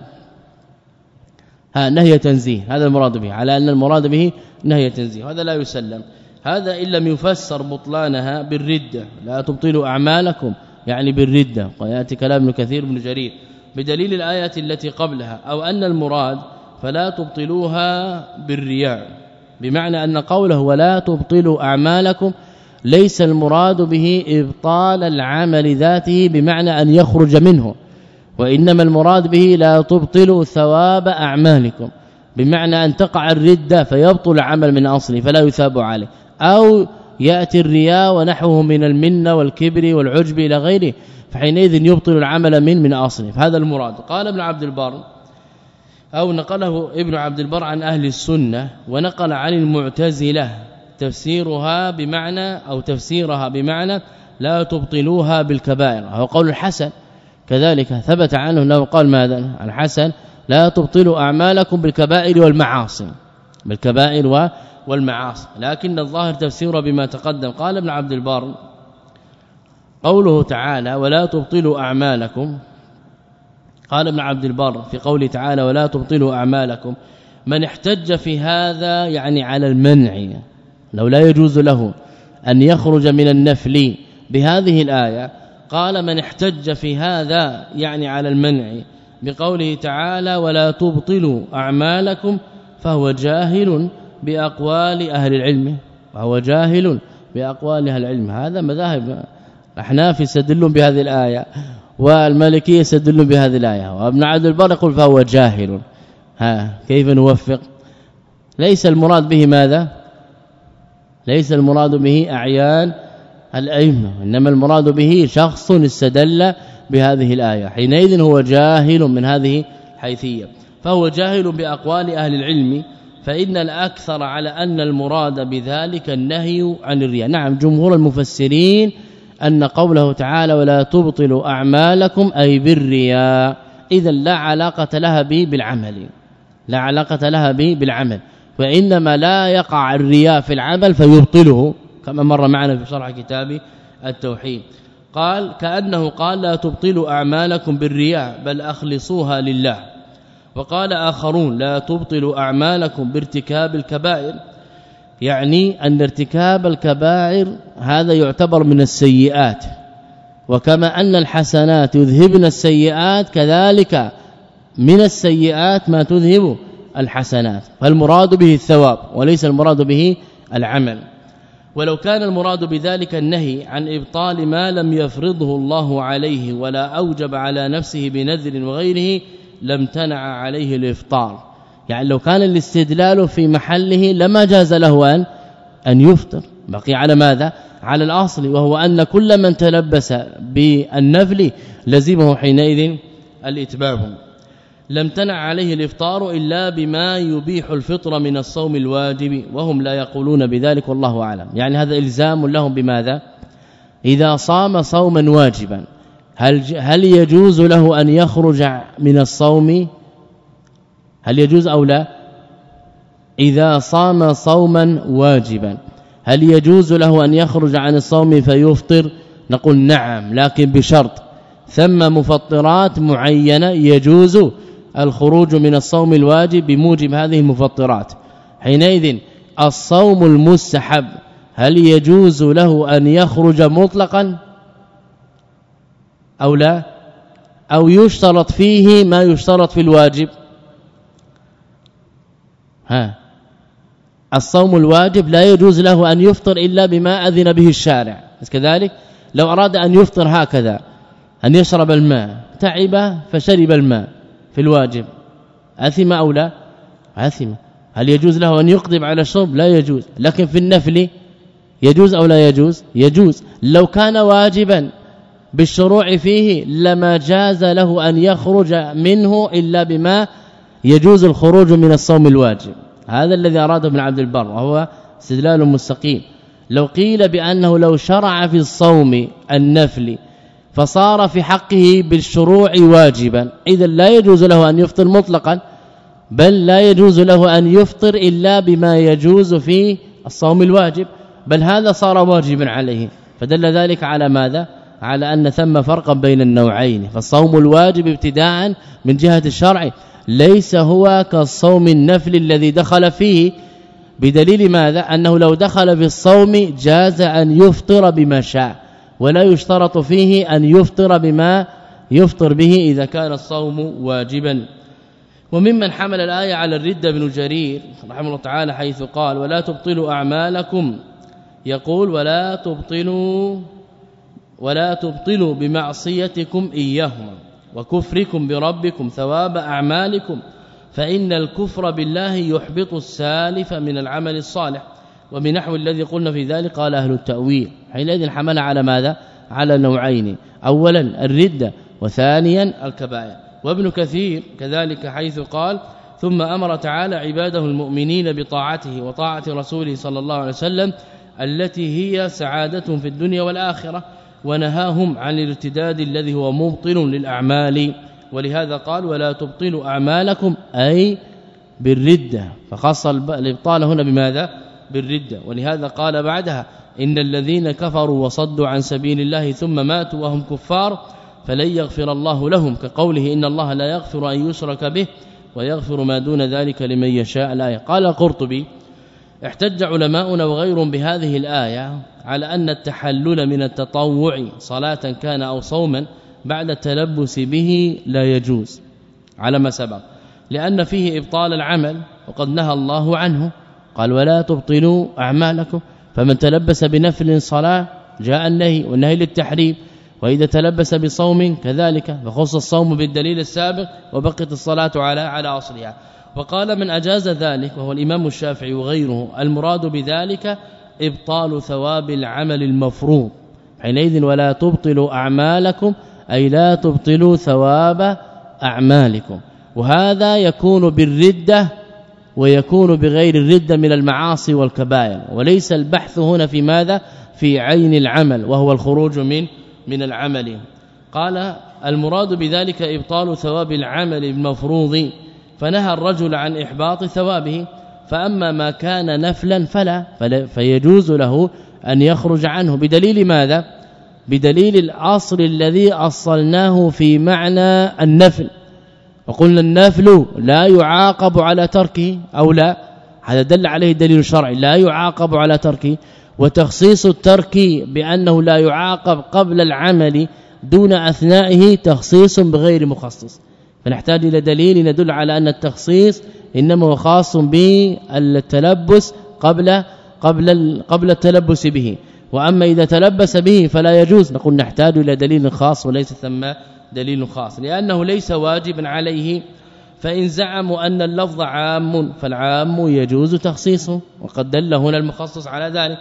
ها نهي تنزيه. هذا المراد به على أن المراد به نهي تنزيه. هذا لا يسلم. هذا ان لم يفسر بطلانها بالردة. لا تبطلوا أعمالكم يعني بالردة. وياتي كلام ابن كثير بن جرير بدليل الآية التي قبلها أو أن المراد فلا تبطلوها بالرياء. بمعنى أن قوله ولا تبطلوا أعمالكم ليس المراد به إبطال العمل ذاته بمعنى أن يخرج منه. وإنما المراد به لا تبطلوا ثواب أعمالكم. بمعنى أن تقع الردة فيبطل العمل من أصله فلا يثاب عليه. أو يأتي الرياء ونحوه من المنة والكبر والعجب إلى غيره فحينئذ يبطل العمل من من أصله. فهذا المراد. قال ابن عبد البر أو نقله ابن عبد البر عن أهل السنة ونقل عن المعتزلة تفسيرها بمعنى أو تفسيرها بمعنى لا تبطلوها بالكبائر. هو قول الحسن. كذلك ثبت عنه أنه قال ماذا؟ الحسن لا تبطلوا أعمالكم بالكبائر والمعاصي. بالكبائر والمعاصي لكن الظاهر تفسيره بما تقدم. قال ابن عبد البر قوله تعالى ولا تبطلوا أعمالكم. قال ابن عبد البر في قوله تعالى ولا تبطلوا أعمالكم. من احتج في هذا يعني على المنع لو لا يجوز له أن يخرج من النفل بهذه الآية. قال من احتج في هذا يعني على المنع بقوله تعالى ولا تبطلوا أعمالكم فهو جاهل بأقوال أهل العلم وهو جاهل بأقوال أهل العلم. هذا مذاهب احناف يستدلون بهذه الآية والمالكية يستدلون بهذه الآية. وابن عبد البر يقول فهو جاهل. ها كيف نوفق؟ ليس المراد به ماذا؟ ليس المراد به أعيان الائمه إنما المراد به شخص استدل بهذه الآية. حينئذ هو جاهل من هذه الحيثية. فهو جاهل بأقوال أهل العلم فإن الأكثر على أن المراد بذلك النهي عن الرياء. نعم جمهور المفسرين أن قوله تعالى ولا تبطلوا أعمالكم أي بالرياء. اذا لا علاقة لها به بالعمل. لا علاقة لها به بالعمل. وإنما لا يقع الرياء في العمل فيبطله كما مر معنا في شرح كتاب التوحيد. قال كأنه قال لا تبطلوا أعمالكم بالرياء بل أخلصوها لله. وقال آخرون لا تبطلوا أعمالكم بارتكاب الكبائر. يعني أن ارتكاب الكبائر هذا يعتبر من السيئات. وكما أن الحسنات يذهبن السيئات كذلك من السيئات ما تذهب الحسنات. فالمراد به الثواب وليس المراد به العمل. ولو كان المراد بذلك النهي عن إبطال ما لم يفرضه الله عليه ولا أوجب على نفسه بنذر وغيره لم تنع عليه الإفطار. يعني لو كان الاستدلال في محله لما جاز له ان أن يفطر. بقي على ماذا؟ على الأصل وهو أن كل من تلبس بالنفل لزمه حينئذ الاتباع لم تنع عليه الإفطار إلا بما يبيح الفطر من الصوم الواجب وهم لا يقولون بذلك والله أعلم. يعني هذا إلزام لهم بماذا؟ إذا صام صوما واجبا. هل هل يجوز له أن يخرج من الصوم؟ هل يجوز أو لا؟ إذا صام صوما واجبا. هل يجوز له أن يخرج عن الصوم فيفطر؟ نقول نعم لكن بشرط. ثم مفطرات معينة يجوز الخروج من الصوم الواجب بموجب هذه المفطرات. حينئذ الصوم المستحب هل يجوز له أن يخرج مطلقا؟ أو لا؟ أو يشترط فيه ما يشترط في الواجب. ها. الصوم الواجب لا يجوز له أن يفطر إلا بما أذن به الشارع. كذلك لو أراد أن يفطر هكذا أن يشرب الماء تعب فشرب الماء في الواجب. أثم أو لا؟ أثم. هل يجوز له أن يقدم على الشرب لا يجوز. لكن في النفل يجوز أو لا يجوز؟ يجوز. لو كان واجبا بالشروع فيه لما جاز له أن يخرج منه إلا بما يجوز الخروج من الصوم الواجب. هذا الذي اراده ابن عبد البر وهو استدلال مستقيم. لو قيل بأنه لو شرع في الصوم النفل فصار في حقه بالشروع واجبا إذا لا يجوز له أن يفطر مطلقا بل لا يجوز له أن يفطر إلا بما يجوز في الصوم الواجب بل هذا صار واجبا عليه. فدل ذلك على ماذا؟ على أن ثم فرقا بين النوعين. فالصوم الواجب ابتداء من جهة الشرع. ليس هو كالصوم النفل الذي دخل فيه. بدليل ماذا؟ أنه لو دخل في الصوم جاز أن يفطر بما شاء. ولا يشترط فيه أن يفطر بما يفطر به إذا كان الصوم واجبا. وممن حمل الآية على الردة بن جرير رحمه الله تعالى حيث قال ولا تبطلوا أعمالكم. يقول ولا تبطلوا ولا تبطلوا بمعصيتكم إياهما وكفركم بربكم ثواب أعمالكم فإن الكفر بالله يحبط السالف من العمل الصالح وبنحو الذي قلنا في ذلك قال أهل التأويل حينئذ حمل على ماذا؟ على نوعين اولا الردة وثانيا الكبائر. وابن كثير كذلك حيث قال ثم أمر تعالى عباده المؤمنين بطاعته وطاعة رسوله صلى الله عليه وسلم التي هي سعادة في الدنيا والآخرة ونهاهم عن الارتداد الذي هو مبطل للأعمال. ولهذا قال ولا تبطلوا أعمالكم أي بالردة. فخص الإبطال هنا بماذا؟ بالردة. ولهذا قال بعدها إن الذين كفروا وصدوا عن سبيل الله ثم ماتوا وهم كفار فلن يغفر الله لهم كقوله إن الله لا يغفر أن يشرك به ويغفر ما دون ذلك لمن يشاء. الآية. قال القرطبي احتج علماؤنا وغيرهم بهذه الآية على أن التحلل من التطوع صلاة كان أو صوما بعد التلبس به لا يجوز على ما سبق لأن فيه إبطال العمل وقد نهى الله عنه قال ولا تبطلوا أعمالكم فمن تلبس بنفل صلاة جاء النهي والنهي للتحريم وإذا تلبس بصوم كذلك فخص الصوم بالدليل السابق وبقت الصلاة على على أصلها. وقال من أجاز ذلك وهو الإمام الشافعي وغيره المراد بذلك إبطال ثواب العمل المفروض. حينئذ ولا تبطلوا أعمالكم أي لا تبطلوا ثواب أعمالكم. وهذا يكون بالردة ويكون بغير الردة من المعاصي والكبائر. وليس البحث هنا في ماذا؟ في عين العمل وهو الخروج من من العمل. قال المراد بذلك إبطال ثواب العمل المفروض. فنهى الرجل عن إحباط ثوابه فأما ما كان نفلا فلا, فيجوز له أن يخرج عنه. بدليل ماذا؟ بدليل الاصل الذي أصلناه في معنى النفل. وقلنا النفل لا يعاقب على تركه أو لا هذا دل عليه دليل شرعي لا يعاقب على تركه وتخصيص الترك بأنه لا يعاقب قبل العمل دون أثنائه تخصيص بغير مخصص. فنحتاج إلى دليل يدل على أن التخصيص إنما هو خاص بالتلبس قبل قبل قبل التلبس به. وأما إذا تلبس به فلا يجوز. نقول نحتاج إلى دليل خاص وليس ثم دليل خاص. لأنه ليس واجبا عليه. فإن زعموا أن اللفظ عام فالعام يجوز تخصيصه. وقد دل هنا المخصص على ذلك.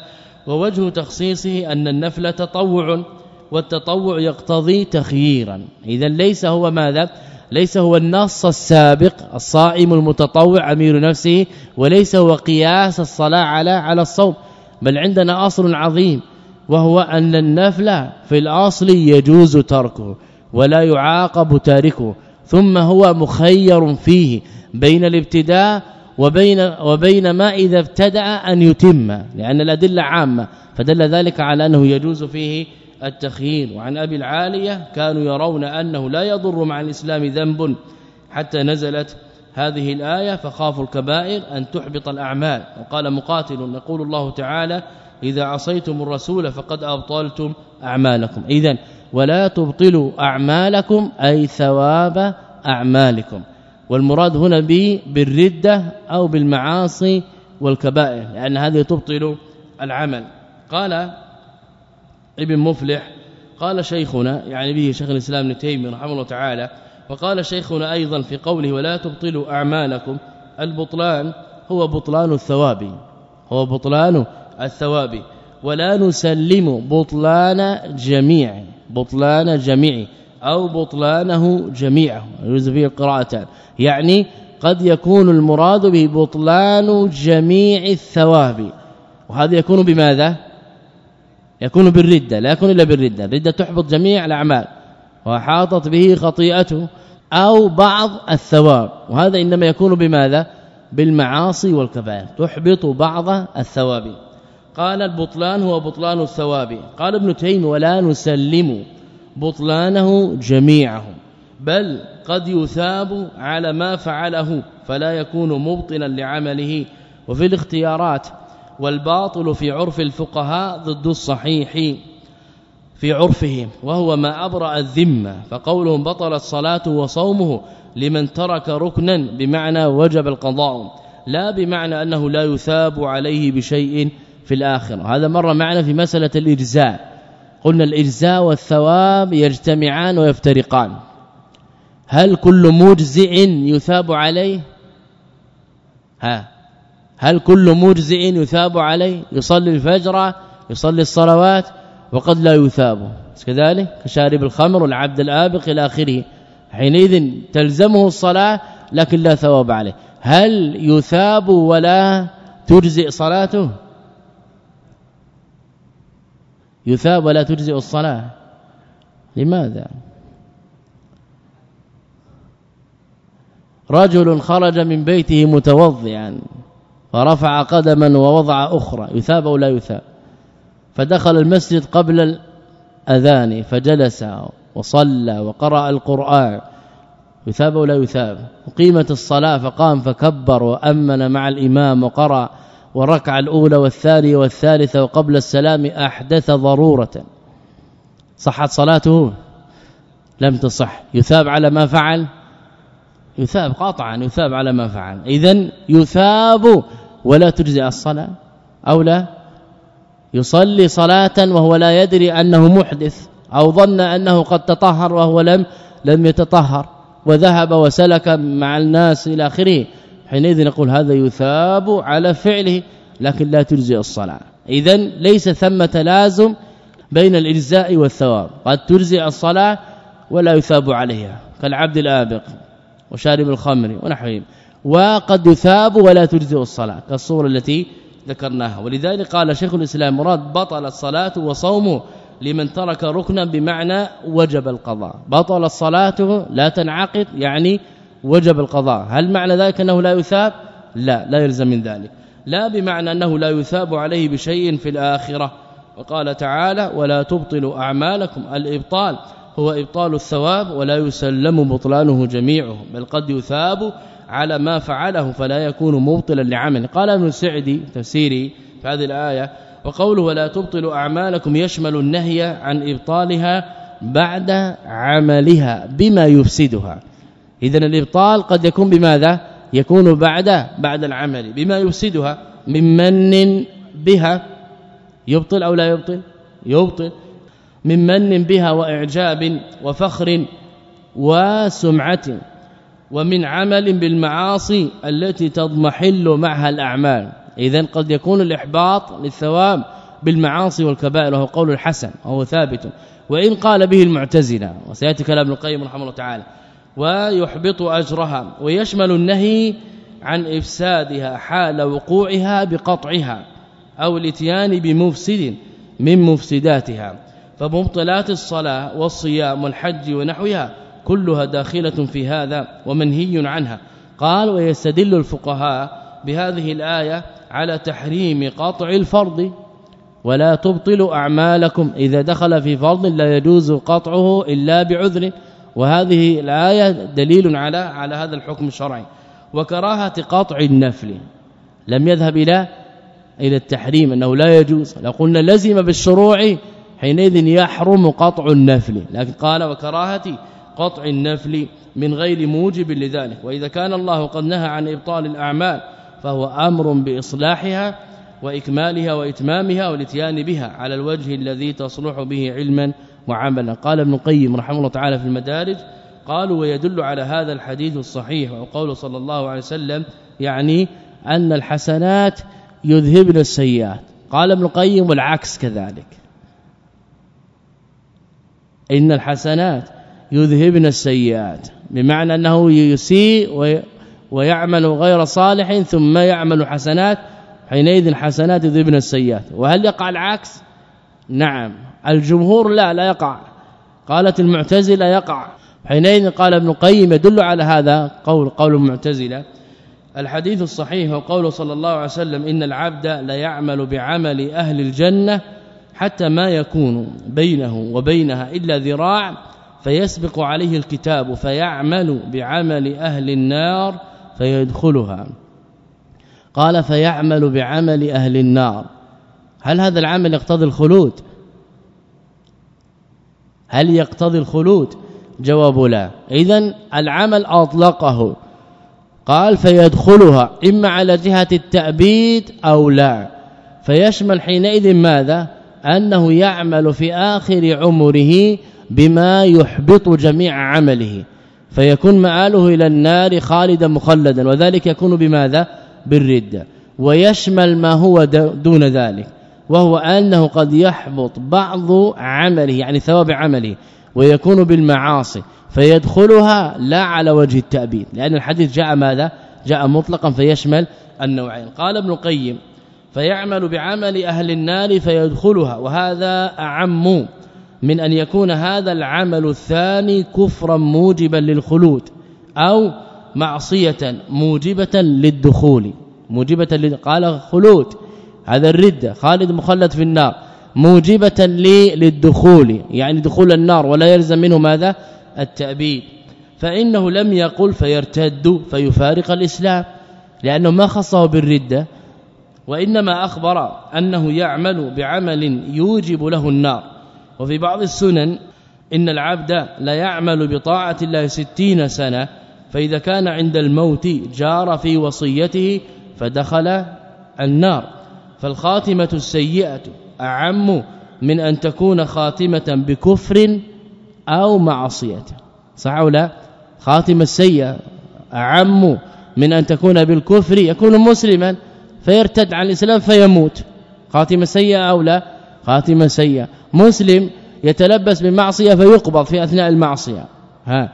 ووجه تخصيصه أن النفل تطوع والتطوع يقتضي تخييرا. اذا ليس هو ماذا؟ ليس هو النص السابق الصائم المتطوع أمير نفسه وليس هو قياس الصلاة على على الصوم بل عندنا أصل عظيم وهو أن النفل في الأصل يجوز تركه ولا يعاقب تاركه ثم هو مخير فيه بين الابتداء وبين وبين ما إذا ابتدع أن يتم لأن الأدلة عامة فدل ذلك على أنه يجوز فيه التخيير. وعن أبي العالية كانوا يرون أنه لا يضر مع الإسلام ذنب حتى نزلت هذه الآية فخافوا الكبائر أن تحبط الأعمال. وقال مقاتل يقول الله تعالى إذا عصيتم الرسول فقد أبطلتم أعمالكم. اذا ولا تبطلوا أعمالكم أي ثواب أعمالكم. والمراد هنا به بالردة أو بالمعاصي والكبائر لأن هذه تبطل العمل. قال ابن مفلح قال شيخنا يعني به شيخ الإسلام ابن تيمية رحمه الله تعالى وقال شيخنا أيضا في قوله ولا تبطلوا أعمالكم البطلان هو بطلان الثواب هو بطلان الثواب ولا نسلم بطلان جميع بطلان جميع أو بطلانه جميعه يجوز فيه القراءتان. يعني قد يكون المراد به بطلان جميع الثواب. وهذا يكون بماذا؟ يكون بالردة لا يكون إلا بالردة. الردة تحبط جميع الأعمال وحاطت به خطيئته أو بعض الثواب. وهذا إنما يكون بماذا؟ بالمعاصي والكبائر تحبط بعض الثواب. قال البطلان هو بطلان الثواب. قال ابن تيمية ولا نسلم بطلانه جميعه بل قد يثاب على ما فعله فلا يكون مبطلا لعمله. وفي الاختيارات والباطل في عرف الفقهاء ضد الصحيح في عرفهم وهو ما أبرأ الذمة فقولهم بطلت صلاته وصومه لمن ترك ركنا بمعنى وجب القضاء لا بمعنى أنه لا يثاب عليه بشيء في الآخرة. هذا مر معنا في مسألة الإجزاء. قلنا الإجزاء والثواب يجتمعان ويفترقان. هل كل مجزئ يثاب عليه؟ ها. هل كل مجزئ يثاب عليه؟ يصلي الفجر يصلي الصلوات وقد لا يثاب. كذلك كشارب الخمر والعبد الآبق إلى آخره. حينئذ تلزمه الصلاة لكن لا ثواب عليه. هل يثاب ولا تجزئ صلاته؟ يثاب ولا تجزئ الصلاة. لماذا؟ رجل خرج من بيته متوضعا فرفع قدما ووضع أخرى يثاب أو لا يثاب. فدخل المسجد قبل الأذان فجلس وصلى وقرأ القرآن يثاب ولا يثاب. وقيمه الصلاة فقام فكبر وأمن مع الإمام وقرأ. وركع الأولى والثانية والثالثة وقبل السلام أحدث ضرورة. صحت صلاته؟ لم تصح. يثاب على ما فعل؟ يثاب قاطعا يثاب على ما فعل. اذا يثاب ولا تجزئ الصلاة أو لا يصلي صلاة وهو لا يدري أنه محدث أو ظن أنه قد تطهر وهو لم لم يتطهر وذهب وسلك مع الناس إلى آخره. حينئذ نقول هذا يثاب على فعله لكن لا تجزئ الصلاة. اذا ليس ثمة لازم بين الإجزاء والثواب. قد تجزئ الصلاة ولا يثاب عليها. كالعبد الآبق وشارب الخمر ونحوه وقد يثاب ولا تجزئ الصلاة كالصورة التي ذكرناها. ولذلك قال شيخ الإسلام مراد بطل الصلاة وصومه لمن ترك ركنا بمعنى وجب القضاء. بطل الصلاة لا تنعقد يعني وجب القضاء. هل معنى ذلك أنه لا يثاب؟ لا لا يلزم من ذلك. لا بمعنى أنه لا يثاب عليه بشيء في الآخرة. وقال تعالى ولا تبطلوا أعمالكم. الإبطال هو إبطال الثواب ولا يسلم بطلانه جميعه بل قد يثاب على ما فعله فلا يكون مبطلا لعمل. قال ابن سعدي تفسيري في هذه الآية وقوله ولا تبطلوا أعمالكم يشمل النهي عن إبطالها بعد عملها بما يفسدها. اذا الإبطال قد يكون بماذا؟ يكون بعد بعد العمل. بما يفسدها من من بها يبطل أو لا يبطل؟ يبطل. من من بها وإعجاب وفخر وسمعة. ومن عمل بالمعاصي التي تضمحل معها الأعمال. اذا قد يكون الإحباط للثواب بالمعاصي والكبائر وهو قول الحسن وهو ثابت. وإن قال به المعتزلة وسيأتي كلام ابن القيم رحمه الله تعالى ويحبط أجرها ويشمل النهي عن إفسادها حال وقوعها بقطعها أو الإتيان بمفسد من مفسداتها. فمبطلات الصلاة والصيام والحج ونحوها كلها داخلة في هذا ومنهي عنها. قال ويستدل الفقهاء بهذه الآية على تحريم قطع الفرض. ولا تبطلوا أعمالكم. إذا دخل في فرض لا يجوز قطعه إلا بعذر. وهذه الآية دليل على على هذا الحكم الشرعي. وكراهة قطع النفل لم يذهب إلى إلى التحريم أنه لا يجوز. لو قلنا لزم بالشروع حينئذ يحرم قطع النفل. لكن قال وكراهه قطع النفل من غير موجب لذلك. وإذا كان الله قد نهى عن إبطال الأعمال فهو أمر بإصلاحها وإكمالها وإتمامها والإتيان بها على الوجه الذي تصلح به علما وعملا. قال ابن القيم رحمه الله تعالى في المدارج قالوا ويدل على هذا الحديث الصحيح وقول صلى الله عليه وسلم يعني أن الحسنات يذهبن السيئات. قال ابن القيم والعكس كذلك. إن الحسنات يذهبن السيئات بمعنى أنه يسيء ويعمل غير صالح ثم يعمل حسنات حينئذ الحسنات يذهبن السيئات. وهل يقع العكس؟ نعم. الجمهور لا لا يقع. قالت المعتزلة يقع. حينئذ قال ابن القيم يدل على هذا قول قول المعتزلة. الحديث الصحيح وقول صلى الله عليه وسلم إن العبد لا يعمل بعمل أهل الجنة حتى ما يكون بينه وبينها إلا ذراع فيسبق عليه الكتاب فيعمل بعمل أهل النار فيدخلها. قال فيعمل بعمل أهل النار. هل هذا العمل يقتضي الخلود؟ هل يقتضي الخلود؟ جواب لا. اذا العمل أطلقه. قال فيدخلها إما على جهة التأبيد أو لا. فيشمل حينئذ ماذا؟ أنه يعمل في آخر عمره بما يحبط جميع عمله فيكون مآله إلى النار خالدا مخلدا وذلك يكون بماذا؟ بالردة ويشمل ما هو دون ذلك وهو أنه قد يحبط بعض عمله يعني ثواب عمله ويكون بالمعاصي فيدخلها لا على وجه التأبيد لأن الحديث جاء ماذا؟ جاء مطلقا فيشمل النوعين. قال ابن القيم فيعمل بعمل أهل النار فيدخلها وهذا أعم من أن يكون هذا العمل الثاني كفرا موجبا للخلود أو معصية موجبة للدخول. موجبة قال خلود هذا الردة خالد مخلد في النار. موجبة للدخول يعني دخول النار ولا يلزم منه ماذا؟ التأبيد. فإنه لم يقل فيرتد فيفارق الإسلام لأنه ما خصه بالردة وإنما أخبر أنه يعمل بعمل يوجب له النار. وفي بعض السنن إن العبد لا يعمل بطاعة الله ستين سنة فإذا كان عند الموت جار في وصيته فدخل النار. فالخاتمة السيئة أعم من أن تكون خاتمة بكفر أو معصية. صح أو لا؟ خاتمة السيئه أعم من أن تكون بالكفر يكون مسلما فيرتد عن الإسلام فيموت. خاتمة سيئة أو لا؟ خاتمة سيئة. مسلم يتلبس بالمعصيه فيقبض في أثناء المعصية. ها.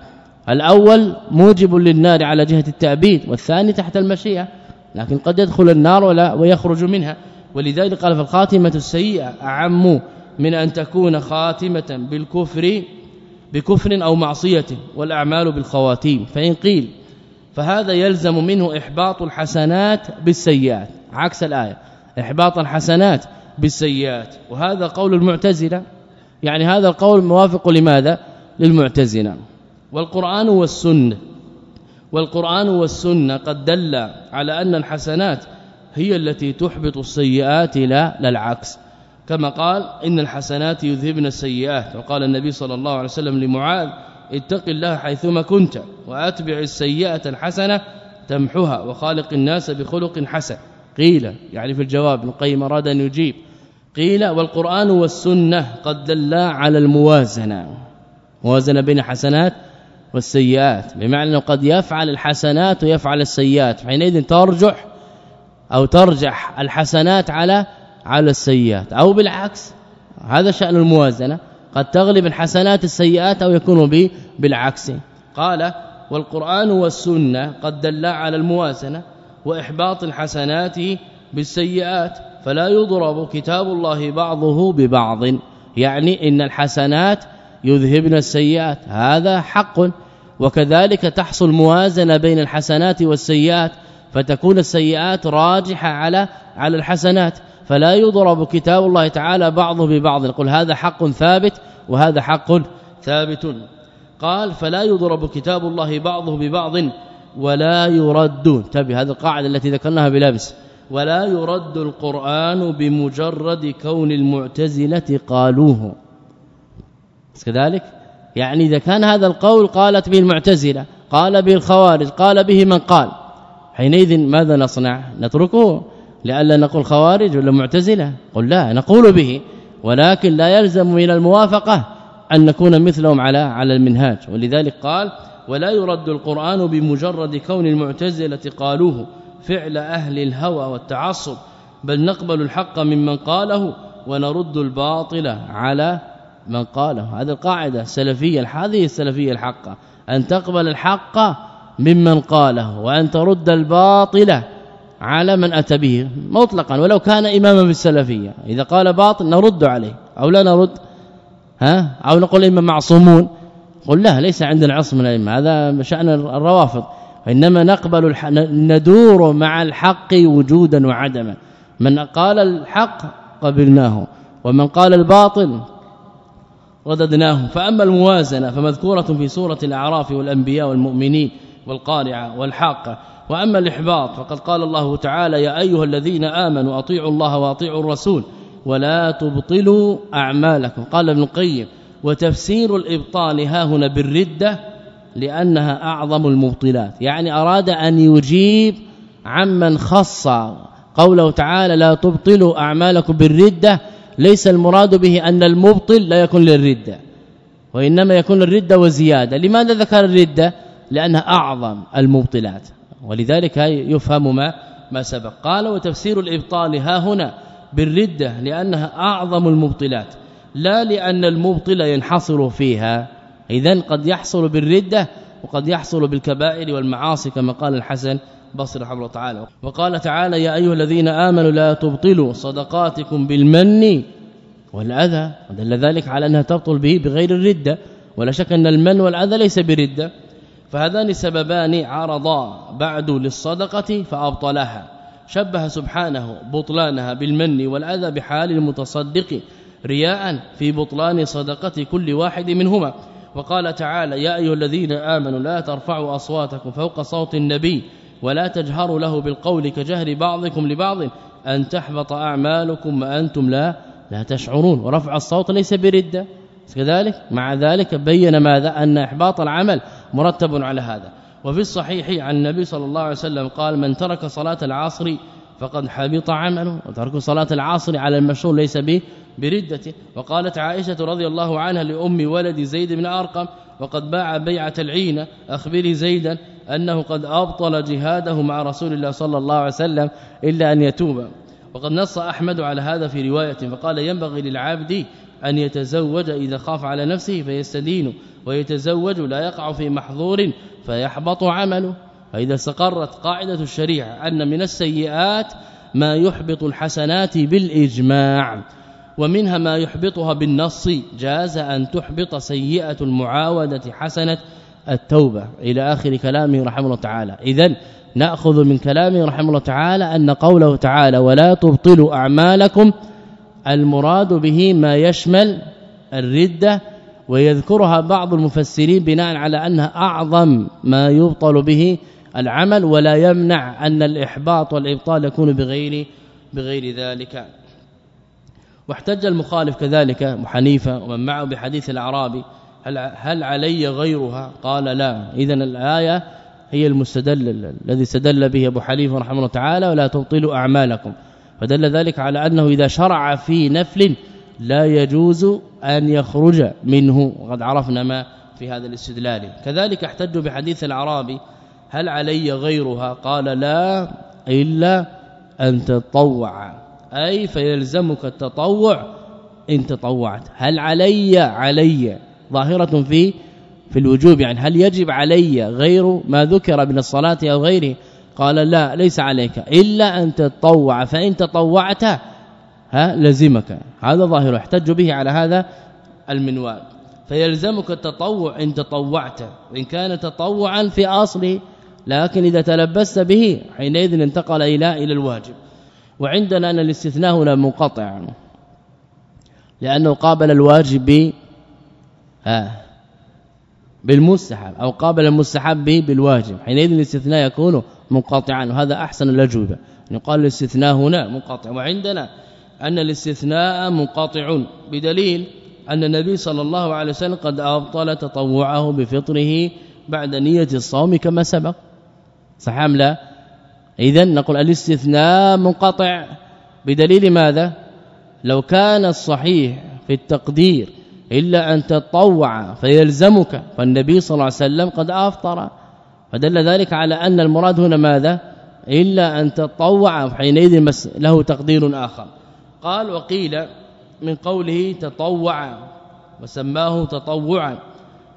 الأول موجب للنار على جهة التأبيد والثاني تحت المشيئة لكن قد يدخل النار ولا ويخرج منها. ولذلك قال فالخاتمه السيئة أعم من أن تكون خاتمة بالكفر بكفر أو معصية والأعمال بالخواتيم. فإن قيل فهذا يلزم منه إحباط الحسنات بالسيئات. عكس الآية إحباط الحسنات بالسيئات. وهذا قول المعتزلة. يعني هذا القول موافق لماذا؟ للمعتزلة. والقرآن والسنة. والقرآن والسنة قد دل على أن الحسنات هي التي تحبط السيئات لا للعكس كما قال إن الحسنات يذهبن السيئات. وقال النبي صلى الله عليه وسلم لمعاذ اتق الله حيثما كنت وأتبع السيئة الحسنة تمحها وخالق الناس بخلق حسن. قيل يعني في الجواب ابن القيم أراد أن يجيب قيل والقرآن والسنة قد دلا على الموازنة موازنة بين الحسنات والسيئات بمعنى إنه قد يفعل الحسنات ويفعل السيئات حينئذ ترجح أو ترجح الحسنات على على السيئات أو بالعكس هذا شأن الموازنة قد تغلب الحسنات السيئات أو يكون به بالعكس. قال والقرآن والسنة قد دلا على الموازنة وإحباط الحسنات بالسيئات. فلا يضرب كتاب الله بعضه ببعض. يعني إن الحسنات يذهبن السيئات. هذا حق. وكذلك تحصل موازنة بين الحسنات والسيئات. فتكون السيئات راجحة على على الحسنات. فلا يضرب كتاب الله تعالى بعضه ببعض. نقول هذا حق ثابت وهذا حق ثابت. قال فلا يضرب كتاب الله بعضه ببعض ولا يرد. انتبه هذه القاعدة التي ذكرناها بلبس ولا يرد القرآن بمجرد كون المعتزلة قالوه. كذلك؟ يعني إذا كان هذا القول قالت به المعتزلة قال به الخوارج قال به من قال. حينئذ ماذا نصنع؟ نتركه؟ لئلا نقول خوارج ولا معتزلة؟ قل لا نقول به. ولكن لا يلزم من الموافقة أن نكون مثلهم على على المنهاج. ولذلك قال ولا يرد القرآن بمجرد كون المعتزلة قالوه. فعل أهل الهوى والتعصب بل نقبل الحق ممن قاله ونرد الباطل على من قاله. هذه القاعدة السلفيه هذه السلفية الحقة. أن تقبل الحق ممن قاله وأن ترد الباطل على من أتى به. مطلقا ولو كان اماما في السلفية. إذا قال باطل نرد عليه أو لا نرد ها؟ أو نقول اما معصومون. قل لا ليس عندنا عصم الأئمة. هذا شأن الروافض. وانما نقبل الح... ندور مع الحق وجودا وعدما. من قال الحق قبلناه ومن قال الباطل رددناه. فأما الموازنة فمذكورة في سورة الأعراف والأنبياء والمؤمنين والقارعة والحاقه وأما الإحباط فقد قال الله تعالى يا أيها الذين آمنوا أطيعوا الله وأطيعوا الرسول ولا تبطلوا أعمالكم. قال ابن القيم وتفسير الابطال ها هنا بالردة لأنها أعظم المبطلات. يعني أراد أن يجيب عمن خص قوله تعالى لا تبطلوا أعمالكم بالردة. ليس المراد به أن المبطل لا يكون للردة وإنما يكون الرده وزيادة. لماذا ذكر الردة؟ لأنها أعظم المبطلات. ولذلك يفهم ما ما سبق. قال وتفسير الإبطال ها هنا بالردة لأنها أعظم المبطلات. لا لأن المبطل ينحصر فيها اذا قد يحصل بالردة وقد يحصل بالكبائر والمعاصي كما قال الحسن بصري رحمه الله تعالى. وقال تعالى يا أيها الذين آمنوا لا تبطلوا صدقاتكم بالمن والأذى. ودل ذلك على أنها تبطل به بغير الردة. ولا شك أن المن والأذى ليس بردة. فهذان سببان عرضا بعد للصدقة فأبطلها. شبه سبحانه بطلانها بالمن والأذى بحال المتصدق رياء في بطلان صدقة كل واحد منهما. وقال تعالى يا أيها الذين آمنوا لا ترفعوا أصواتكم فوق صوت النبي ولا تجهروا له بالقول كجهر بعضكم لبعض أن تحبط أعمالكم وأنتم لا لا تشعرون. ورفع الصوت ليس بردة. كذلك مع ذلك بين ماذا؟ أن إحباط العمل مرتب على هذا. وفي الصحيح عن النبي صلى الله عليه وسلم قال من ترك صلاة العصر فقد حبط عمله. وترك صلاة العصر على المشهور ليس به بردته وقالت عائشة رضي الله عنها لأم ولد زيد بن أرقم وقد باع بيعة العينة أخبري زيدا أنه قد أبطل جهاده مع رسول الله صلى الله عليه وسلم إلا أن يتوب. وقد نص أحمد على هذا في رواية فقال ينبغي للعبد أن يتزوج إذا خاف على نفسه فيستدين ويتزوج لا يقع في محظور فيحبط عمله. فإذا استقرت قاعدة الشريعة أن من السيئات ما يحبط الحسنات بالإجماع. ومنها ما يحبطها بالنص جاز أن تحبط سيئة المعاودة حسنة التوبة. إلى آخر كلامه رحمه الله تعالى. اذا نأخذ من كلامه رحمه الله تعالى أن قوله تعالى ولا تبطلوا أعمالكم. المراد به ما يشمل الردة ويذكرها بعض المفسرين بناء على أنها أعظم ما يبطل به العمل ولا يمنع أن الإحباط والإبطال يكون بغير بغير ذلك. واحتج المخالف كذلك محنيفه ومن معه بحديث الأعرابي هل هل علي غيرها؟ قال لا. اذا الآية هي المستدل الذي استدل به أبو حنيفة رحمه الله تعالى ولا تبطلوا أعمالكم. فدل ذلك على أنه إذا شرع في نفل لا يجوز أن يخرج منه. وقد عرفنا ما في هذا الاستدلال. كذلك احتج بحديث العرابي هل علي غيرها؟ قال لا إلا أن تطوع. أي فيلزمك التطوع إن تطوعت. هل علي؟ علي. ظاهرة في في الوجوب يعني. هل يجب علي غير ما ذكر من الصلاة أو غيره؟ قال لا ليس عليك. إلا أن تطوع فإن تطوعت ها لزمك. هذا ظاهر. يحتج به على هذا المنوال. فيلزمك التطوع إن تطوعت. وإن كان تطوعا في أصله لكن إذا تلبست به حينئذ انتقل إلى إلى الواجب. وعندنا أن الاستثناء هنا منقطع لأنه قابل الواجب ها بالمستحب أو قابل المستحب بالواجب. حينئذ الاستثناء يكون منقطعا وهذا أحسن الأجوبة. يقال الاستثناء هنا منقطع وعندنا أن الاستثناء منقطع بدليل أن النبي صلى الله عليه وسلم قد أبطل تطوعه بفطره بعد نية الصوم كما سبق. صح أم لا؟ اذا نقول الاستثناء منقطع. بدليل ماذا؟ لو كان الصحيح في التقدير إلا أن تطوع فيلزمك فالنبي صلى الله عليه وسلم قد أفطر. فدل ذلك على أن المراد هنا ماذا؟ إلا أن تطوع حينئذ له تقدير آخر. قال وقيل من قوله تطوع وسماه تطوعا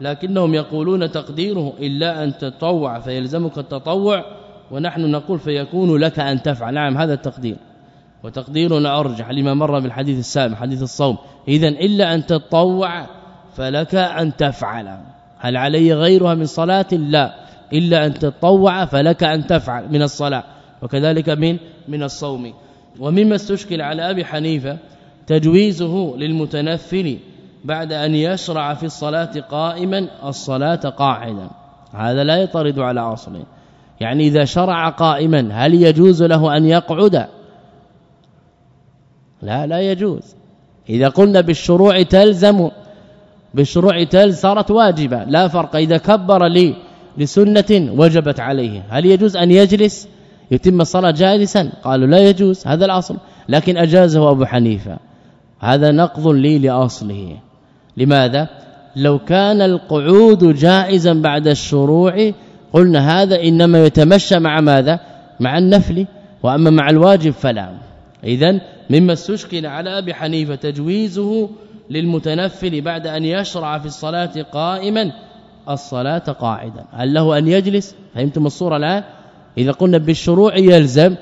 لكنهم يقولون تقديره إلا أن تطوع فيلزمك التطوع ونحن نقول فيكون لك أن تفعل. نعم هذا التقدير. وتقديرنا أرجح لما مر بالحديث السابق حديث الصوم. اذا إلا أن تطوع فلك أن تفعل. هل علي غيرها من صلاة؟ لا. إلا أن تطوع فلك أن تفعل من الصلاة. وكذلك من من الصوم. ومما استشكل على أبي حنيفة تجويزه للمتنفل بعد أن يشرع في الصلاة قائما الصلاة قاعدا. هذا لا يطرد على أصله. يعني إذا شرع قائما هل يجوز له أن يقعد؟ لا لا يجوز. إذا قلنا بالشروع تلزم بالشروع تل صارت واجبة. لا فرق. إذا كبر لي لسنة وجبت عليه هل يجوز أن يجلس؟ يتم الصلاة جالسا؟ قالوا لا يجوز هذا الأصل. لكن أجازه أبو حنيفة. هذا نقض لي لأصله. لماذا؟ لو كان القعود جائزا بعد الشروع قلنا هذا إنما يتمشى مع ماذا؟ مع النفل وأما مع الواجب فلا. اذا مما استشكل على أبي حنيفة تجويزه للمتنفل بعد أن يشرع في الصلاة قائما الصلاة قاعدا. هل له أن يجلس؟ فهمتم الصورة الآن؟ إذا قلنا بالشروع يلزم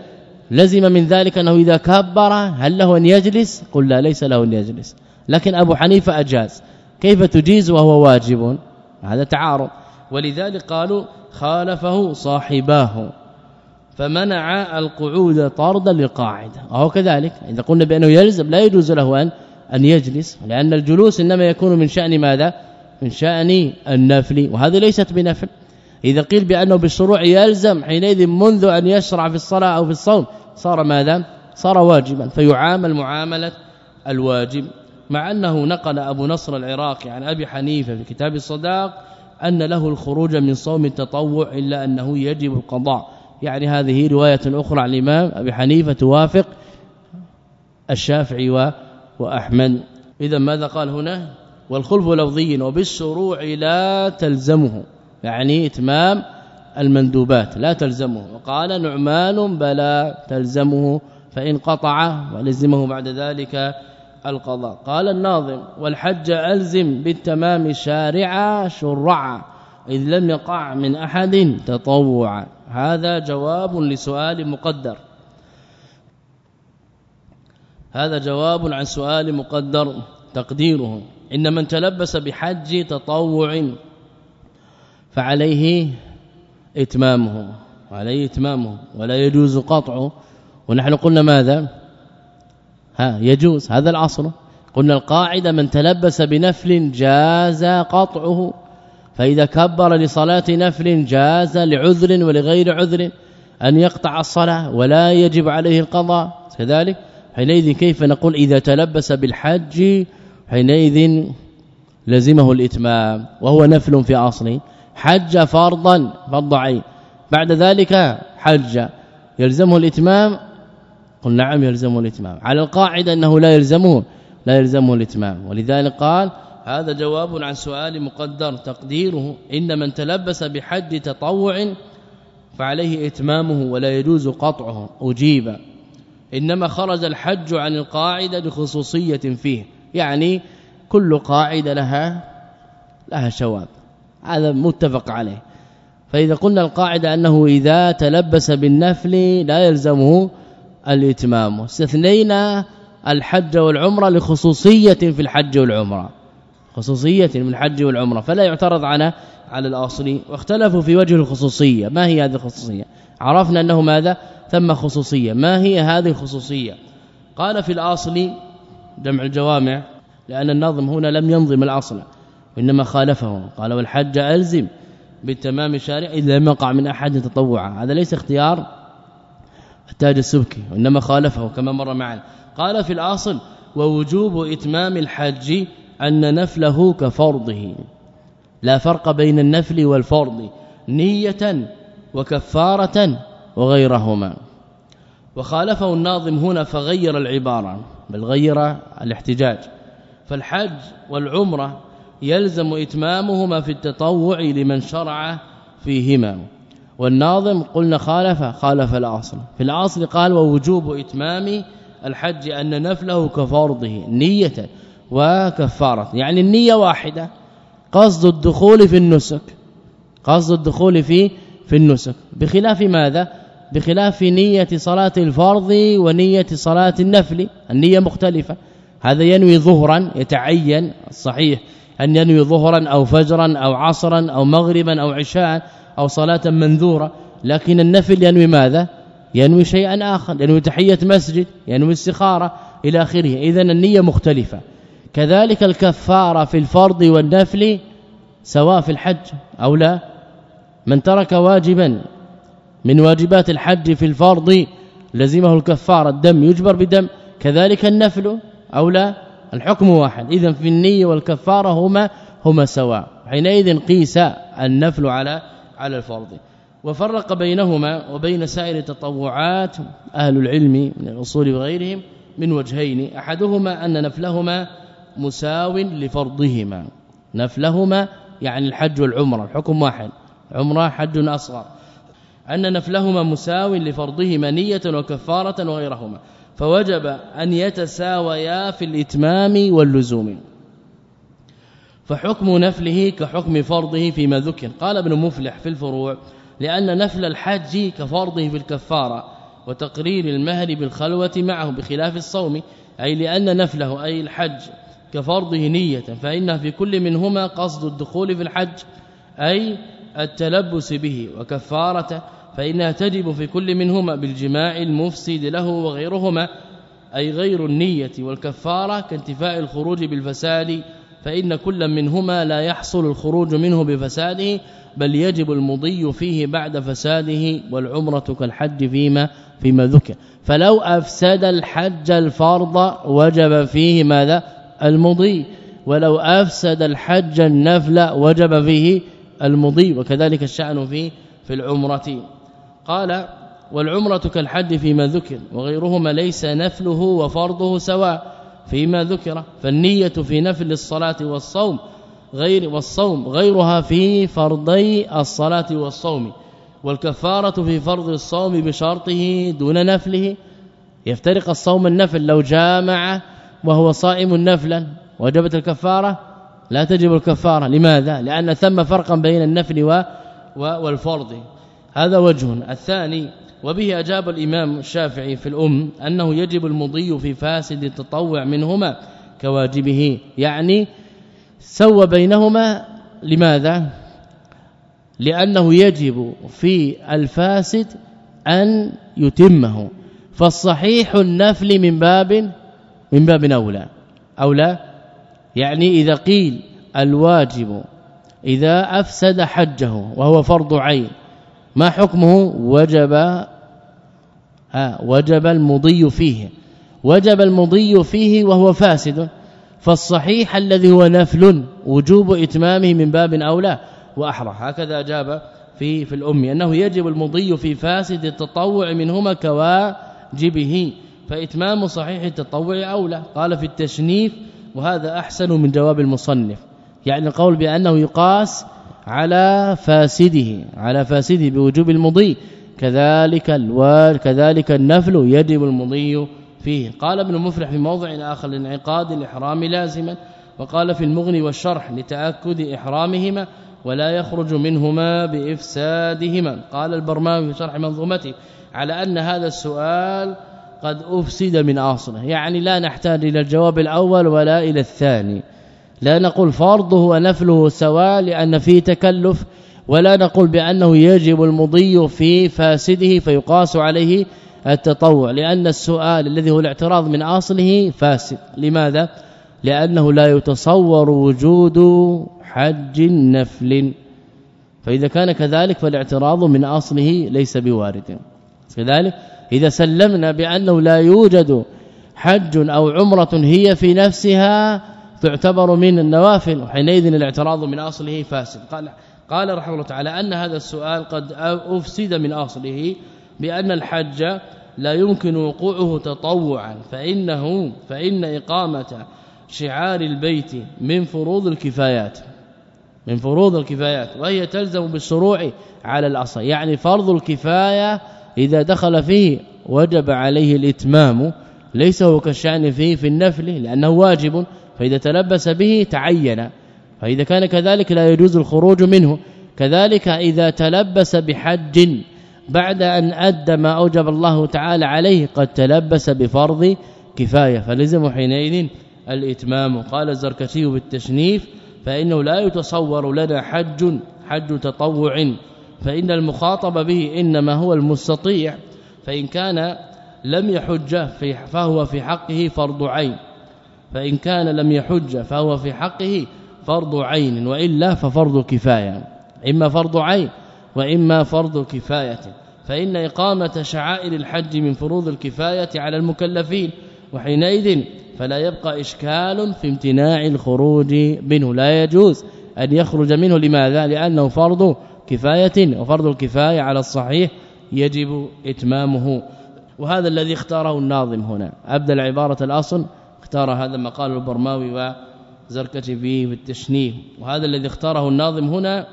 لزم من ذلك أنه إذا كبر هل له أن يجلس؟ قل لا ليس له أن يجلس. لكن أبو حنيفة أجاز. كيف تجيز وهو واجب؟ هذا تعارض. ولذلك قالوا خالفه صاحباه فمنع القعود طردا للقاعده وهو كذلك إذا قلنا بأنه يلزم لا يجوز له ان أن يجلس لأن الجلوس إنما يكون من شأن ماذا؟ من شأن النفل وهذه ليست بنفل. إذا قيل بأنه بالشروع يلزم حينئذ منذ أن يشرع في الصلاة أو في الصوم صار ماذا؟ صار واجبا فيعامل معاملة الواجب. مع أنه نقل أبو نصر العراقي عن أبي حنيفة في كتاب الصداق أن له الخروج من صوم التطوع إلا أنه يجب القضاء. يعني هذه رواية أخرى عن الإمام أبي حنيفة توافق الشافعي وأحمد. اذا ماذا قال هنا؟ والخلف لفظي وبالشروع لا تلزمه. يعني إتمام المندوبات لا تلزمه. وقال نعمان بلا تلزمه فإن قطع ولزمه بعد ذلك القضاء. قال الناظم والحج ألزم بالتمام شارعا شرعا إذ لم يقع من أحد تطوعا هذا جواب لسؤال مقدر. هذا جواب عن سؤال مقدر تقديره. إن من تلبس بحج تطوع فعليه إتمامه عليه إتمامه ولا يجوز قطعه. ونحن قلنا ماذا؟ ها يجوز هذا الاصل قلنا القاعدة من تلبس بنفل جاز قطعه فإذا كبر لصلاة نفل جاز لعذر ولغير عذر أن يقطع الصلاة ولا يجب عليه القضاء. كذلك حينئذ كيف نقول إذا تلبس بالحج حينئذ لزمه الإتمام وهو نفل في أصله. حج فرضا فرض عين. بعد ذلك حج يلزمه الإتمام قل نعم يلزمه الاتمام. على القاعدة أنه لا يلزمه لا يلزمه الاتمام. ولذلك قال هذا جواب عن سؤال مقدر تقديره. إن من تلبس بحج تطوع فعليه إتمامه ولا يجوز قطعه. أجيب إنما خرج الحج عن القاعدة لخصوصيه فيه. يعني كل قاعدة لها لها شواذ. هذا متفق عليه. فإذا قلنا القاعدة أنه إذا تلبس بالنفل لا يلزمه الإتمام. استثنينا الحج والعمرة لخصوصية في الحج والعمرة. خصوصية من الحج والعمرة. فلا يعترض على على الأصل. واختلفوا في وجه الخصوصية. ما هي هذه الخصوصية؟ عرفنا أنه ماذا؟ ثم خصوصية. ما هي هذه الخصوصية؟ قال في الأصل جمع الجوامع لأن النظم هنا لم ينظم الأصل وإنما خالفه قال والحج ألزم بالتمام الشارع إذا لم يقع من أحد تطوعا. هذا ليس اختيار التاج السبكي وانما خالفه كما مر معنا قال في الأصل ووجوب إتمام الحج أن نفله كفرضه. لا فرق بين النفل والفرض نية وكفارة وغيرهما. وخالفه الناظم هنا فغير العبارة بل غير الاحتجاج. فالحج والعمرة يلزم إتمامهما في التطوع لمن شرع فيهما. والناظم قلنا خالف خالف الأصل. في الأصل قال ووجوب إتمام الحج أن نفله كفرضه نية وكفارة. يعني النية واحدة قصد الدخول في النسك. قصد الدخول في في النسك. بخلاف ماذا؟ بخلاف نية صلاة الفرض ونية صلاة النفل. النية مختلفة. هذا ينوي ظهرا يتعين الصحيح أن ينوي ظهرا أو فجرا أو عصرا أو مغربا أو عشاء. أو صلاة منذورة لكن النفل ينوي ماذا؟ ينوي شيئا آخر ينوي تحية مسجد ينوي استخارة إلى آخره. اذا النية مختلفة. كذلك الكفارة في الفرض والنفل سواء في الحج أو لا من ترك واجبا من واجبات الحج في الفرض لزمه الكفارة الدم يجبر بدم. كذلك النفل أو لا الحكم واحد. اذا في النية والكفارة هما هما سواء. حينئذ قيس النفل على على الفرض. وفرق بينهما وبين سائر التطوعات أهل العلم من الأصول وغيرهم من وجهين. أحدهما أن نفلهما مساو لفرضهما. نفلهما يعني الحج والعمرة الحكم واحد. عمرة حج أصغر. أن نفلهما مساو لفرضهما نية وكفارة وغيرهما. فوجب أن يتساويا في الإتمام واللزوم. فحكم نفله كحكم فرضه فيما ذكر. قال ابن مفلح في الفروع لأن نفل الحج كفرضه في الكفارة وتقرير المهر بالخلوة معه بخلاف الصوم أي لأن نفله أي الحج كفرضه نية فإنه في كل منهما قصد الدخول في الحج أي التلبس به وكفارته فإنها تجب في كل منهما بالجماع المفسد له وغيرهما أي غير النية والكفارة كانتفاء الخروج بالفساد فإن كل منهما لا يحصل الخروج منه بفساده بل يجب المضي فيه بعد فساده والعمرة كالحج فيما فيما ذكر. فلو أفسد الحج الفرض وجب فيه ماذا؟ المضي. ولو أفسد الحج النفل وجب فيه المضي. وكذلك الشأن في في العمرة. قال والعمرة كالحج فيما ذكر وغيرهما ليس نفله وفرضه سواء. فيما ذكر فالنية في نفل الصلاة والصوم غير والصوم غيرها في فرضي الصلاة والصوم والكفارة في فرض الصوم بشرطه دون نفله. يفترق الصوم النفل لو جامع وهو صائم نفلا وجبت الكفارة لا تجب الكفارة. لماذا؟ لأن ثم فرقا بين النفل والفرض. هذا وجه. الثاني وبه أجاب الإمام الشافعي في الأم أنه يجب المضي في فاسد التطوع منهما كواجبه يعني سوى بينهما لماذا؟ لأنه يجب في الفاسد أن يتمه فالصحيح النفل من باب من باب أولى أو لا يعني إذا قيل الواجب إذا أفسد حجه وهو فرض عين ما حكمه؟ وجب وجب المضي فيه. وجب المضي فيه وهو فاسد. فالصحيح الذي هو نفل وجوب إتمامه من باب اولى وأحرى. هكذا اجاب في في الأم. أنه يجب المضي في فاسد التطوع منهما كواجبه. فإتمام صحيح التطوع اولى قال في التشنيف وهذا أحسن من جواب المصنف. يعني القول بأنه يقاس على فاسده على فاسده بوجوب المضي. كذلك الوال كذلك النفل يجب المضي فيه. قال ابن مفلح في موضع آخر لانعقاد الإحرام لازما وقال في المغني والشرح لتأكد إحرامهما ولا يخرج منهما بإفسادهما. قال البرماوي في شرح منظومته على أن هذا السؤال قد أفسد من آصله. يعني لا نحتاج إلى الجواب الأول ولا إلى الثاني. لا نقول فرضه ونفله سواء لأن فيه تكلف ولا نقول بأنه يجب المضي في فاسده فيقاس عليه التطوع لأن السؤال الذي هو الاعتراض من أصله فاسد. لماذا؟ لأنه لا يتصور وجود حج نفل فإذا كان كذلك فالاعتراض من أصله ليس بوارد. كذلك إذا سلمنا بأنه لا يوجد حج أو عمرة هي في نفسها تعتبر من النوافل وحينئذ الاعتراض من أصله فاسد. قال قال رحمه الله تعالى أن هذا السؤال قد أفسد من أصله بأن الحج لا يمكن وقوعه تطوعا فإنه فإن إقامة شعار البيت من فروض الكفايات من فروض الكفايات وهي تلزم بالشروع على الأصل يعني فرض الكفاية إذا دخل فيه وجب عليه الإتمام ليس هو كالشأن فيه في النفل لأنه واجب فإذا تلبس به تعين. فإذا كان كذلك لا يجوز الخروج منه. كذلك إذا تلبس بحج بعد أن ادى ما أوجب الله تعالى عليه قد تلبس بفرض كفاية. فلزم حينئذ الإتمام. قال الزركشي بالتشنيف فإنه لا يتصور لنا حج حج تطوع. فإن المخاطب به إنما هو المستطيع فإن كان لم يحج فهو في حقه فرض عين. فإن كان لم يحج فهو في حقه فرض عين وإلا ففرض كفاية. إما فرض عين وإما فرض كفاية. فإن إقامة شعائر الحج من فروض الكفاية على المكلفين وحينئذ فلا يبقى إشكال في امتناع الخروج منه. لا يجوز أن يخرج منه. لماذا؟ لأنه فرض كفاية وفرض الكفاية على الصحيح يجب إتمامه. وهذا الذي اختاره الناظم هنا. ابدا عبارة الأصل اختار هذا ما قال البرماوي وزركشي فيه بالتشنيه وهذا الذي اختاره الناظم هنا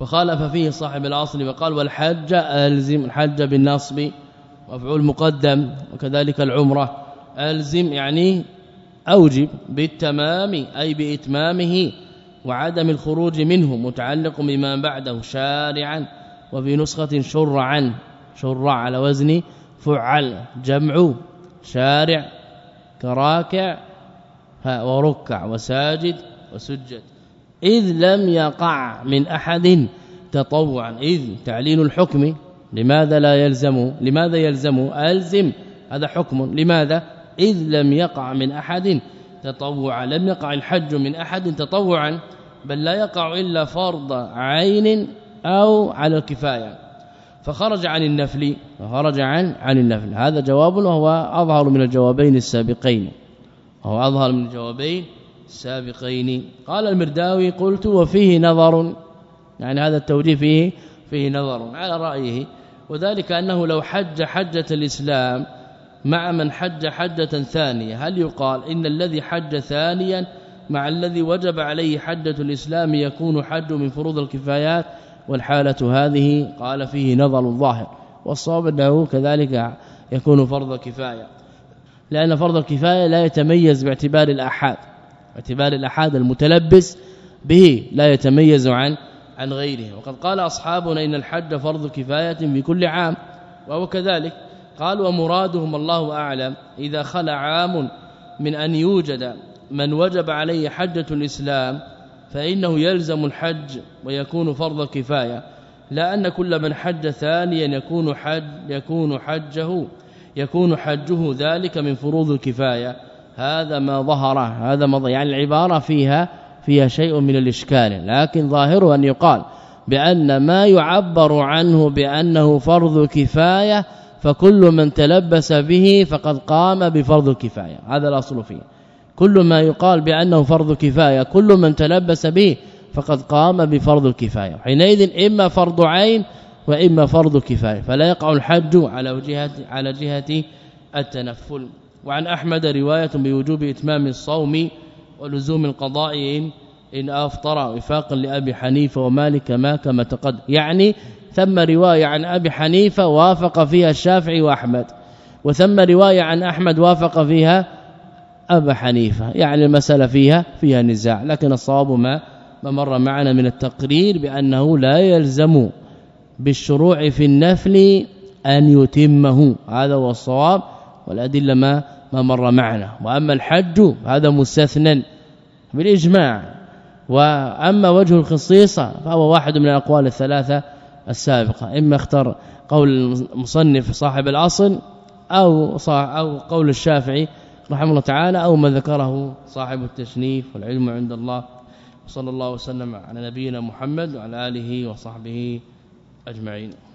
وخالف فيه صاحب الأصل وقال والحج ألزم الحج بالنصب مفعول مقدم وكذلك العمرة. ألزم يعني أوجب بالتمام أي بإتمامه وعدم الخروج منه متعلق بما بعده شارعا وفي نسخة شرعا. شرع على وزن فعل جمع شارع كراكع وركع وساجد وسجد. إذ لم يقع من أحد تطوعا. إذ تعليل الحكم لماذا لا يلزم؟ لماذا يلزم؟ ألزم. هذا حكم. لماذا؟ إذ لم يقع من أحد تطوعا. لم يقع الحج من أحد تطوعا بل لا يقع إلا فرض عين أو على الكفاية. فخرج عن النفل فخرج عن عن النفل. هذا جواب وهو أظهر من الجوابين السابقين. وهو أظهر من الجوابين السابقين. قال المرداوي قلت وفيه نظر. يعني هذا التوجيه فيه فيه نظر على رأيه. وذلك أنه لو حج حجة الإسلام مع من حج حجة ثانية هل يقال إن الذي حج ثانيا مع الذي وجب عليه حجة الإسلام يكون حج من فروض الكفايات؟ والحالة هذه قال فيه نظر الظاهر. والصواب أنه كذلك يكون فرض كفاية. لأن فرض الكفاية لا يتميز باعتبار الأحاد باعتبار الأحاد المتلبس به لا يتميز عن عن غيره. وقد قال أصحابنا إن الحج فرض كفاية بكل عام وهو كذلك. قال ومرادهم الله أعلم إذا خلى عام من أن يوجد من وجب عليه حجة الإسلام فإنه يلزم الحج ويكون فرض كفايه لا أن كل من حج ثانيا يكون حج يكون حجه يكون حجه ذلك من فروض الكفاية. هذا ما ظهر هذا ما يعني العبارة فيها فيها شيء من الإشكال. لكن ظاهره أن يقال بأن ما يعبر عنه بأنه فرض كفاية فكل من تلبس به فقد قام بفرض الكفاية. هذا الأصل فيه. كل ما يقال بأنه فرض كفاية كل من تلبس به فقد قام بفرض الكفاية. حينئذ إما فرض عين وإما فرض كفاية. فلا يقع الحج على جهه على جهة التنفل. وعن أحمد رواية بوجوب إتمام الصوم ولزوم القضاء ان أفطر وفاقا لأبي حنيفة ومالك ما كما تقدم يعني ثم رواية عن أبي حنيفة وافق فيها الشافعي وأحمد. وثم رواية عن أحمد وافق فيها أبا حنيفة. يعني المسألة فيها فيها نزاع. لكن الصواب ما ما مر معنا من التقرير بأنه لا يلزم بالشروع في النفل أن يتمه. هذا هو الصواب والأدلة ما ما مر معنا. وأما الحج هذا مستثنى بالإجماع. وأما وجه الخصيصة فهو واحد من الأقوال الثلاثة السابقة. إما اختار قول المصنف صاحب الأصل أو أو قول الشافعي رحمه الله تعالى أو ما ذكره صاحب التشنيف والعلم عند الله. صلى الله وسلم على نبينا محمد وعلى آله وصحبه أجمعين.